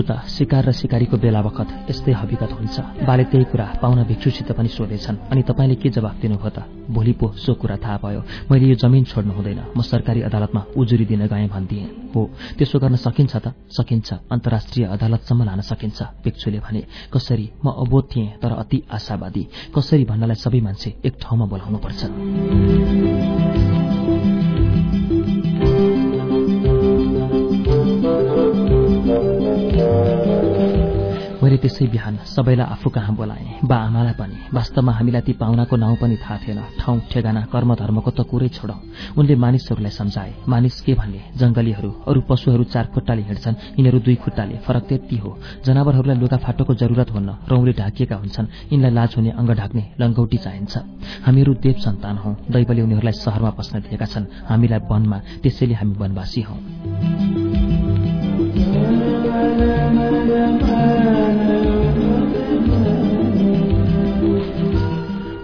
सुता शिकार र शिकारीको बेला बखत यस्तै हकीकत हुन्छ। बाले त्यही कुरा पाहुना भिक्षुसित पनि सोधेछन्। अनि तपाईँले के जवाफ दिनुभयो त? भोलि पो सो कुरा थाहा भयो। मैले यो जमिन छोड्नु हुँदैन। म सरकारी अदालतमा उजुरी दिन गएँ भनिदिएँ। हो त्यसो गर्न सकिन्छ त? सकिन्छ। अन्तर्राष्ट्रिय अदालतसम्म लान सकिन्छ भिक्षुले भने। कसरी? म अबोध थिएँ तर अति आशावादी। कसरी भन्नलाई सबै मान्छे एक ठाउँमा बोलाउनुपर्छ? त्यसै बिहान सबैलाई आफू कहाँ बोलाए। बा आमालाई पनि। वास्तवमा हामीलाई ती पाहुनाको नाउँ पनि थाहा थिएन। ठाउँ ठेगाना कर्मधर्मको त कुरै छोडौं। उनले मानिसहरूलाई सम्झाए। मानिस के भन्ने? जंगलीहरू अरू पशुहरू चार खुट्टाले हिँड्छन्। यिनीहरू दुई खुट्टाले। फरक त्यति हो। जनावरहरूलाई लुगाफाटोको जरूरत हुन्न। रौँले ढाकिएका हुन्छन्। यिनलाई लाज हुने अङ्ग ढाक्ने लङ्गौटी चाहिन्छ। हामीहरू देव सन्तान हौ। दैवले उनीहरूलाई शहरमा बस्न दिएका छन्। हामीलाई वनमा त्यसैले हामी वनवासी हौ।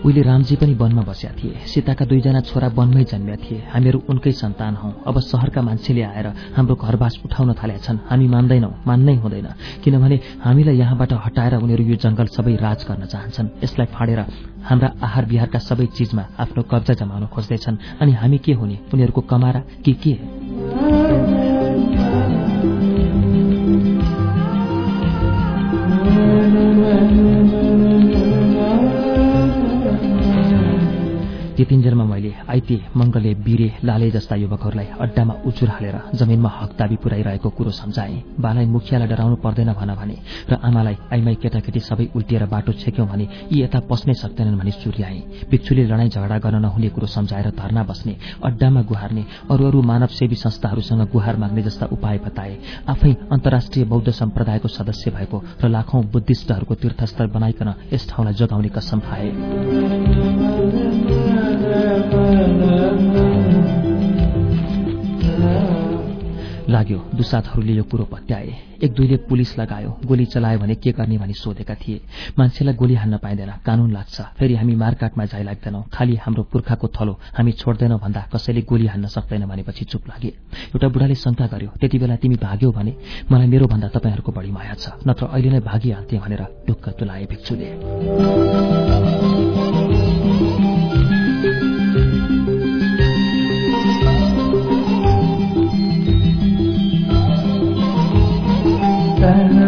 उहिले रामजी पनि वनमा बस्या थिए। सीताका दुईजना छोरा वनमै जन्म्या थिए। हामीहरू उनकै सन्तान हौ। अब शहरका मान्छेले आएर हाम्रो घरबास उठाउन थालेका छन् हामी मान्दैनौ मान्नै हुँदैन। किनभने हामीलाई यहाँबाट हटाएर उनीहरू यो जंगल सबै राज गर्न चाहन्छन्। यसलाई फाँडेर हाम्रा आहार विहारका सबै चिजमा आफ्नो कब्जा जमाउन खोज्दैछन्। अनि हामी के हुने? उनीहरूको कमारा के के? त्यतिन्जेलमा मैले आइते मंगले बिरे लाले जस्ता युवकहरूलाई अड्डामा उचुर हालेर जमिनमा हक दाबी पुर्याइरहेको कुरो सम्झाए। बालाई मुखियालाई डराउनु पर्दैन भन भने र आमालाई आइमाई केटाकेटी सबै उल्टिएर बाटो छेक्यौं भने यी यता पस्नै सक्दैनन् भनी चुर्याए भिक्षुले लडाईँ झगडा गर्न नहुने कुरो सम्झाएर धर्ना बस्ने अड्डामा गुहार्ने अरू अरू मानव सेवी संस्थाहरूसँग गुहार माग्ने जस्ता उपाय बताए। आफै अन्तर्राष्ट्रिय बौद्ध सम्प्रदायको सदस्य भएको र लाखौं बुद्धिस्टहरूको तीर्थस्थल बनाइकन यस ठाउँलाई जोगाउने कसम खाए। लाग्यो। दुसाधहरूले यो कुरो पत्याए। एक दुईले पुलिस लगायो। गोली चलायो भने के गर्ने भनी सोधेका थिए। मान्छेलाई गोली हान्न पाइँदैन। कानून लाग्छ। फेरि हामी मारकाटमा जाइ लाग्दैनौ खालि हाम्रो पुर्खाको थलो। हामी छोड्दैनौ भन्दा कसैले गोली हान्न सक्दैन भनेपछि चुप लागे। एउटा बुढाले शंका गर्यो। त्यति बेला तिमी भाग्यौ भने मलाई मेरो भन्दा तपाईँहरूको बढी माया छ। नत्र अहिले नै भागिहाल्थे भनेर ढुक्क तुलाए भिक्षुले। I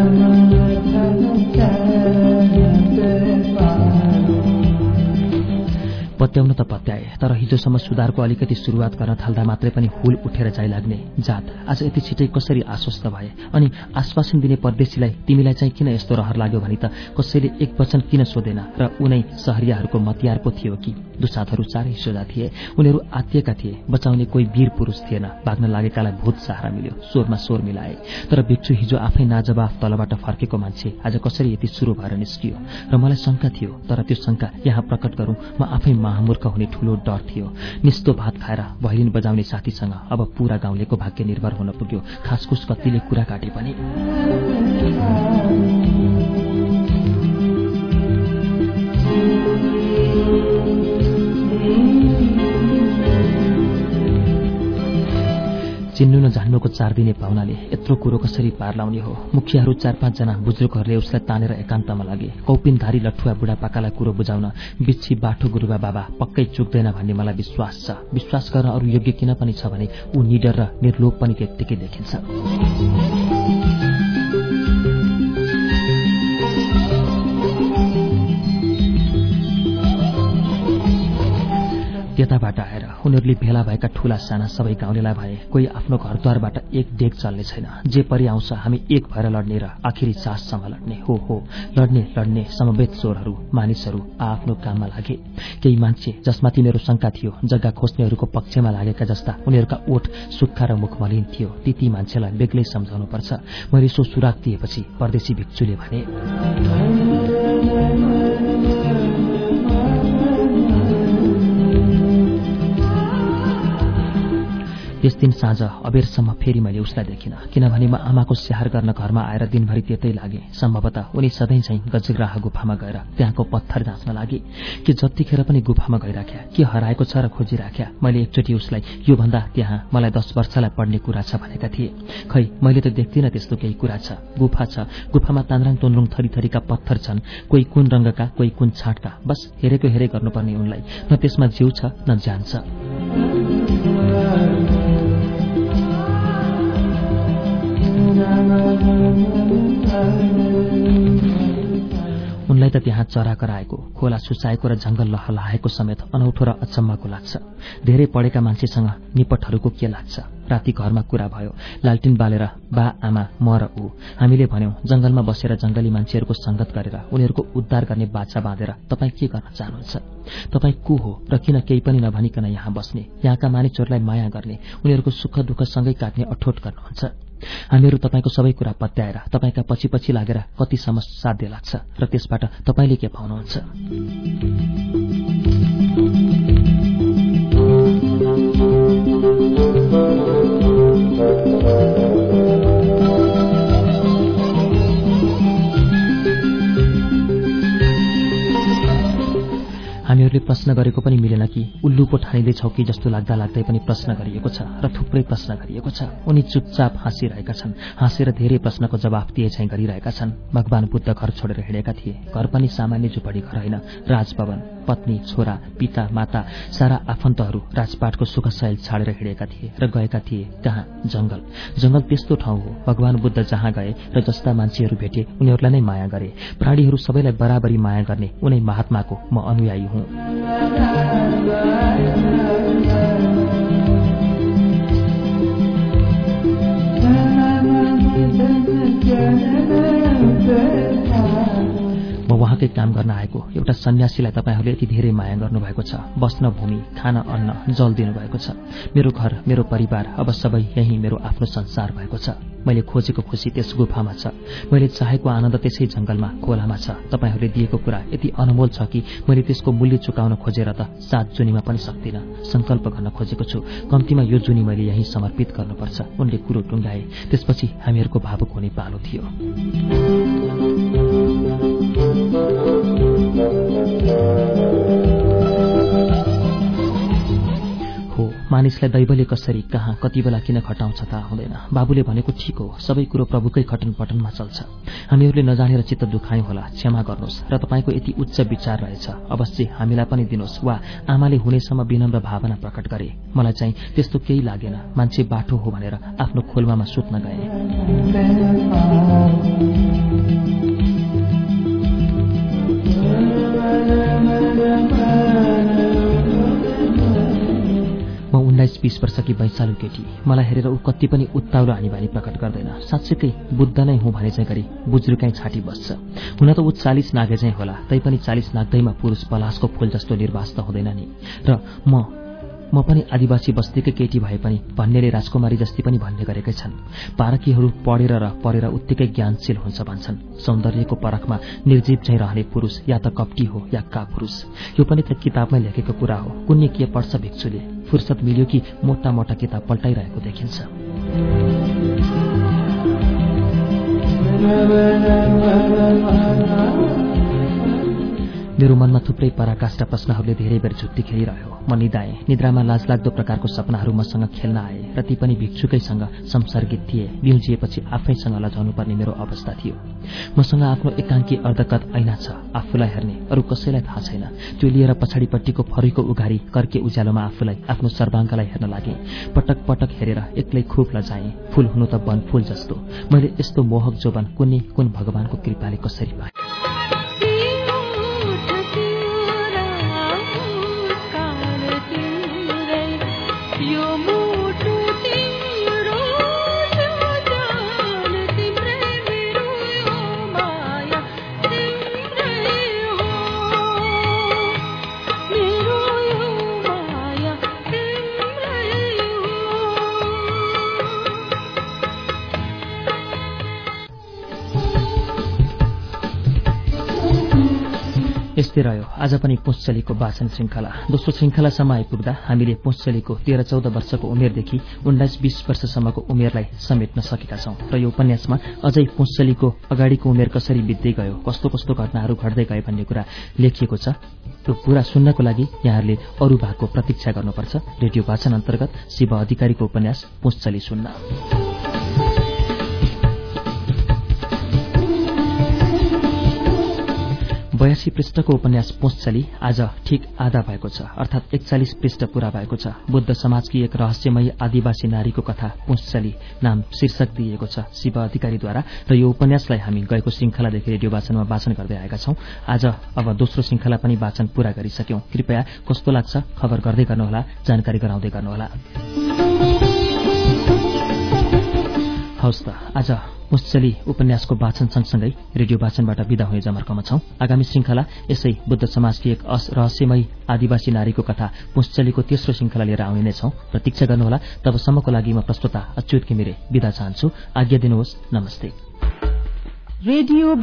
पत्याउन त पत्याए तर हिजोसम्म सुधारको अलिकति शुरूआत गर्न थाल्दा मात्रै पनि हुल उठेर जाइ लाग्ने जात आज यति छिटै कसरी आश्वस्त भए? अनि आश्वासन दिने परदेशीलाई तिमीलाई चाहिँ किन यस्तो रहर लाग्यो भने त कसैले एक वचन किन सोधेन? र उनै सहरियाहरूको मतियार पो थियो कि? दुसाथहरू चारै सोझा थिए उनीहरू आत्तिएका थिए बचाउने कोही वीर पुरूष थिएन भाग्न लागेकालाई भूत सहारा मिल्यो स्वरमा स्वर मिलाए। तर भिक्षु हिजो आफै नाजवाफ तलबाट फर्केको मान्छे आज कसरी यति सुरु भएर निस्कियो? र मलाई शंका थियो तर त्यो शंका यहाँ प्रकट गरौं म आफै महामूर्ख हुने ठूलो डर थियो। निस्तो भात खाएर भैलिन बजाउने साथीसँग अब पूरा गाउँलेको भाग्य निर्भर हुन पुग्यो। खासखुस कतिले कुरा काटे पनि। चिन्नु नजान्नुको चार दिने पाहुनाले यत्रो कुरो कसरी पार लाउने हो? मुखियाहरू चार पाँचजना बुजुर्गहरूले उसलाई तानेर एकान्तमा लागे। कौपिनधारी लठुवा बुढापाकालाई कुरो बुझाउन बिच्छी बाठो गुरुबा बाबा पक्कै चुक्दैन भन्ने मलाई विश्वास छ। विश्वास गर्न अरू योग्य किन पनि छ भने ऊ निडर र निर्लोभ पनि त्यत्तिकै देखिन्छ। त्यताबाट आएर उनीहरूले भेला भएका ठूला साना सबै गाउँलेलाई भए कोही आफ्नो घरद्वारबाट एक डेग चल्ने छैन। जे परि आउँछ हामी एक भएर लड्ने र आखिरी साससम्म लड्ने। हो हो। लड्ने लड्ने समवेत चोरहरू मानिसहरू आफ्नो काममा लागे। केही मान्छे जसमा तिनीहरू शंका थियो जग्गा खोज्नेहरूको पक्षमा लागेका जस्ता उनीहरूका ओठ सुक्खा र मुख मलिन थियो ती ती मान्छेलाई बेग्लै सम्झाउनुपर्छ। मैले सो सुराग दिएपछि परदेशी भिक्षुले भने त्यस दिन साँझ अबेरसम्म फेरि मैले उसलाई देखिन किनभने म आमाको स्याहार गर्न घरमा आएर दिनभरि त्यतै लागे। सम्भवतः उनी सधैँ चाहिँ गजग्राह गुफामा गएर त्यहाँको पत्थर जाँच्न लागे कि जतिखेर पनि गुफामा गइराख्या के हराएको छ र खोजिराख्या मैले एकचोटि उसलाई योभन्दा त्यहाँ मलाई दस वर्षलाई पढ्ने कुरा छ भनेका थिए। खै मैले त देख्दिनँ त्यस्तो केही कुरा छ। गुफा छ। गुफामा तान्द्राङ तोन्द्रुङ थरी थरीका पत्थर छन्। कोही कुन रंगका कोही कुन छाटका। बस हेरेको हेरे गर्नुपर्ने उनलाई। न त्यसमा जिउ छ न ज्यान छ। उनलाई त त्यहाँ चरा कराएको खोला सुसाएको र जंगल लहलाएको समेत अनौठो र अचम्मको लाग्छ। धेरै पढेका मान्छेसँग निपटहरूको के लाग्छ? राति घरमा कुरा भयो। लालटिन बालेर बा आमा म र ऊ। हामीले भन्यौं जंगलमा बसेर जंगली मान्छेहरूको संगत गरेर उनीहरूको उद्धार गर्ने बाछा बाँधेर तपाईँ के गर्न चाहनुहुन्छ? तपाईँ को हो र किन केही पनि नभनिकन यहाँ बस्ने? यहाँका मानिसहरूलाई माया गर्ने उनीहरूको सुख दुःख सँगै काट्ने अठोट गर्नुहुन्छ। हामीहरू तपाईँको सबै कुरा पत्याएर तपाईँका पछि पछि लागेर कतिसम्म साध्य लाग्छ र त्यसबाट तपाईँले के पाउनुहुन्छ? हामीहरूले प्रश्न गरेको पनि मिलेन कि उल्लु पो ठानिँदैछौ कि जस्तो लाग्दा लाग्दै पनि प्रश्न गरिएको छ र थुप्रै प्रश्न गरिएको छ। उनी चुपचाप हाँसिरहेका छन् हाँसेर धेरै प्रश्नको जवाफ दिए चाहिँ गरिरहेका छन्। भगवान बुद्ध घर छोडेर हिँडेका थिए। घर पनि सामान्य झुपडी घर होइन राजभवन। पत्नी छोरा पिता माता सारा आफन्तहरू राजपाटको सुखशैल छाडेर हिँडेका थिए र गएका थिए कहाँ जंगल जंगल त्यस्तो ठाउँ हो। भगवान बुद्ध जहाँ गए र जस्ता मान्छेहरू भेटे उनीहरूलाई नै माया गरे। प्राणीहरू सबैलाई बराबरी माया गर्ने उनै महात्माको म अनुयायी हुँ। उहाँकै काम गर्न आएको। एउटा सन्यासीलाई तपाईँहरूले यति धेरै माया गर्नुभएको छ। बस्न भूमि खान अन्न जल दिनुभएको छ। मेरो घर मेरो परिवार अब सबै यही मेरो आफ्नो संसार भएको छ। मैले खोजेको खुसी त्यस गुफामा छ। मैले चाहेको आनन्द त्यसै जंगलमा खोलामा छ। तपाईँहरूले दिएको कुरा यति अनमोल छ कि मैले त्यसको मूल्य चुकाउन खोजेर त सात जुनीमा पनि सक्दिनँ। संकल्प गर्न खोजेको छु। कम्तीमा यो जुनी मैले यही समर्पित गर्नुपर्छ। उनले कुरो टुङ्गाए। त्यसपछि हामीहरूको भावुक हुने पालो थियो। मानिसलाई दैवले कसरी कहाँ कति बेला किन खटाउँछ थाहा हुँदैन। बाबुले भनेको ठिक हो सबै कुरो प्रभुकै खटन पटनमा चल्छ। हामीहरूले नजानेर चित्त दुखायौँ होला क्षमा गर्नुहोस् र तपाईँको यति उच्च विचार रहेछ। अवश्य हामीलाई पनि दिनुहोस् वा आमाले हुनेसम्म विनम्र भावना प्रकट गरे। मलाई चाहिँ त्यस्तो केही लागेन मान्छे बाटो हो भनेर आफ्नो खोलमामा सुत्न गए। उन्नाइस बिस वर्षकी वैशालु केटी। मलाई हेरेर ऊ कति पनि उत्ताउलो हानी बानी प्रकट गर्दैन। साँच्चैकै बुद्ध नै हुँ भने चाहिँ गरी बुज्रुकाइ छाटी बस्छ। हुन त ऊ चालिस नागे चाहिँ होला तैपनि चालिस नाग्दैमा पुरुष पलासको फूल जस्तो निर्वास त हुँदैन नि। र म म पनि आदिवासी बस्तीकै केटी भए पनि भन्नेले राजकुमारी जस्ती पनि भन्ने गरेकै छन्। पारकीहरू पढेर र पढेर उत्तिकै ज्ञानशील हुन्छ भन्छन्। सौन्दर्यको परखमा निर्जीव चाहिँ रहने पुरुष या त कप्टी हो या का पुरुष यो पनि त किताबमै लेखेको कुरा हो। कुन्य के पढ्छ भिक्षुले? फुर्सद मिल्यो कि मोटा मोटा किताब पल्टाइरहेको देखिन्छ मेरो मनमा थुप्रै पराकाष्ठा प्रश्नहरूले धेरै बेर झुत्ती खेलिरह्यो। म निदाएँ। निद्रामा लाजलाग्दो प्रकारको सपनाहरू मसँग खेल्न आए र ती पनि भिक्षुकैसँग संसर्गित थिए। बिउजिएपछि आफैसँग लजाउनुपर्ने मेरो अवस्था थियो। मसँग आफ्नो एकाङ्की अर्धकत ऐना छ। आफूलाई हेर्ने अरू कसैलाई थाहा छैन। त्यो लिएर पछाडिपट्टिको फरीको उघारी कर्के उज्यालोमा आफूलाई आफ्नो सर्वाङ्गलाई हेर्न लागे। पटक पटक हेरेर एक्लै खुब लजाएँ। फूल हुनु त वन फूल जस्तो। मैले यस्तो मोहक जोबन कुनै कुन भगवानको कृपाले कसरी पाएँ? आज पनि पुँचलीको वाचन श्रृङ्खला। दोस्रो श्रृङ्खलासम्म आइपुग्दा हामीले पुँचलीको तेह्र चौध वर्षको उमेरदेखि उन्नाइस बीस वर्षसम्मको उमेरलाई समेट्न सकेका छौं। र यो उपन्यासमा अझै पुँचलीको अगाडिको उमेर कसरी बित्दै गयो कस्तो कस्तो घटनाहरू घट्दै गए भन्ने कुरा लेखिएको छ। त्यो कुरा सुन्नको लागि यहाँहरूले अरू भागको प्रतीक्षा गर्नुपर्छ। रेडियो वाचन अन्तर्गत शिव अधिकारीको उपन्यास पुँचली सुन्न। बयासी पृष्ठको उपन्यास पोस्चली आज ठिक आधा भएको छ अर्थात एकचालिस पृष्ठ पूरा भएको छ। बुद्ध समाजकी एक रहस्यमयी आदिवासी नारीको कथा पुंचली नाम शीर्षक दिइएको छ। शिव अधिकारीद्वारा र यो उपन्यासलाई हामी गएको श्रृंखलादेखि रेडियो वाचनमा वाचन गर्दै आएका छौं। आज अब दोस्रो श्रृंखला पनि वाचन पूरा गरिसक्यौं। कृपया कस्तो लाग्छ खबर गर्दै गर्नुहोला जानकारी गराउँदै गर्नुहोला। मुश्चली उपन्यासको वाचन सँगसँगै रेडियो वाचनबाट विदा हुने जमर्कमा छौं। आगामी श्रृङ्खला यसै बुद्ध समाजकी एक रहस्यमय आदिवासी नारीको कथा मुश्चलीको तेस्रो श्रृङ्खला लिएर आउने नै छौं। प्रतीक्षा गर्नुहोला तबसम्मको लागि म प्रस्तुता अच्युत घिमिरे विदा चाहन्छु। आज्ञा दिनुहोस् नमस्ते। रेडियो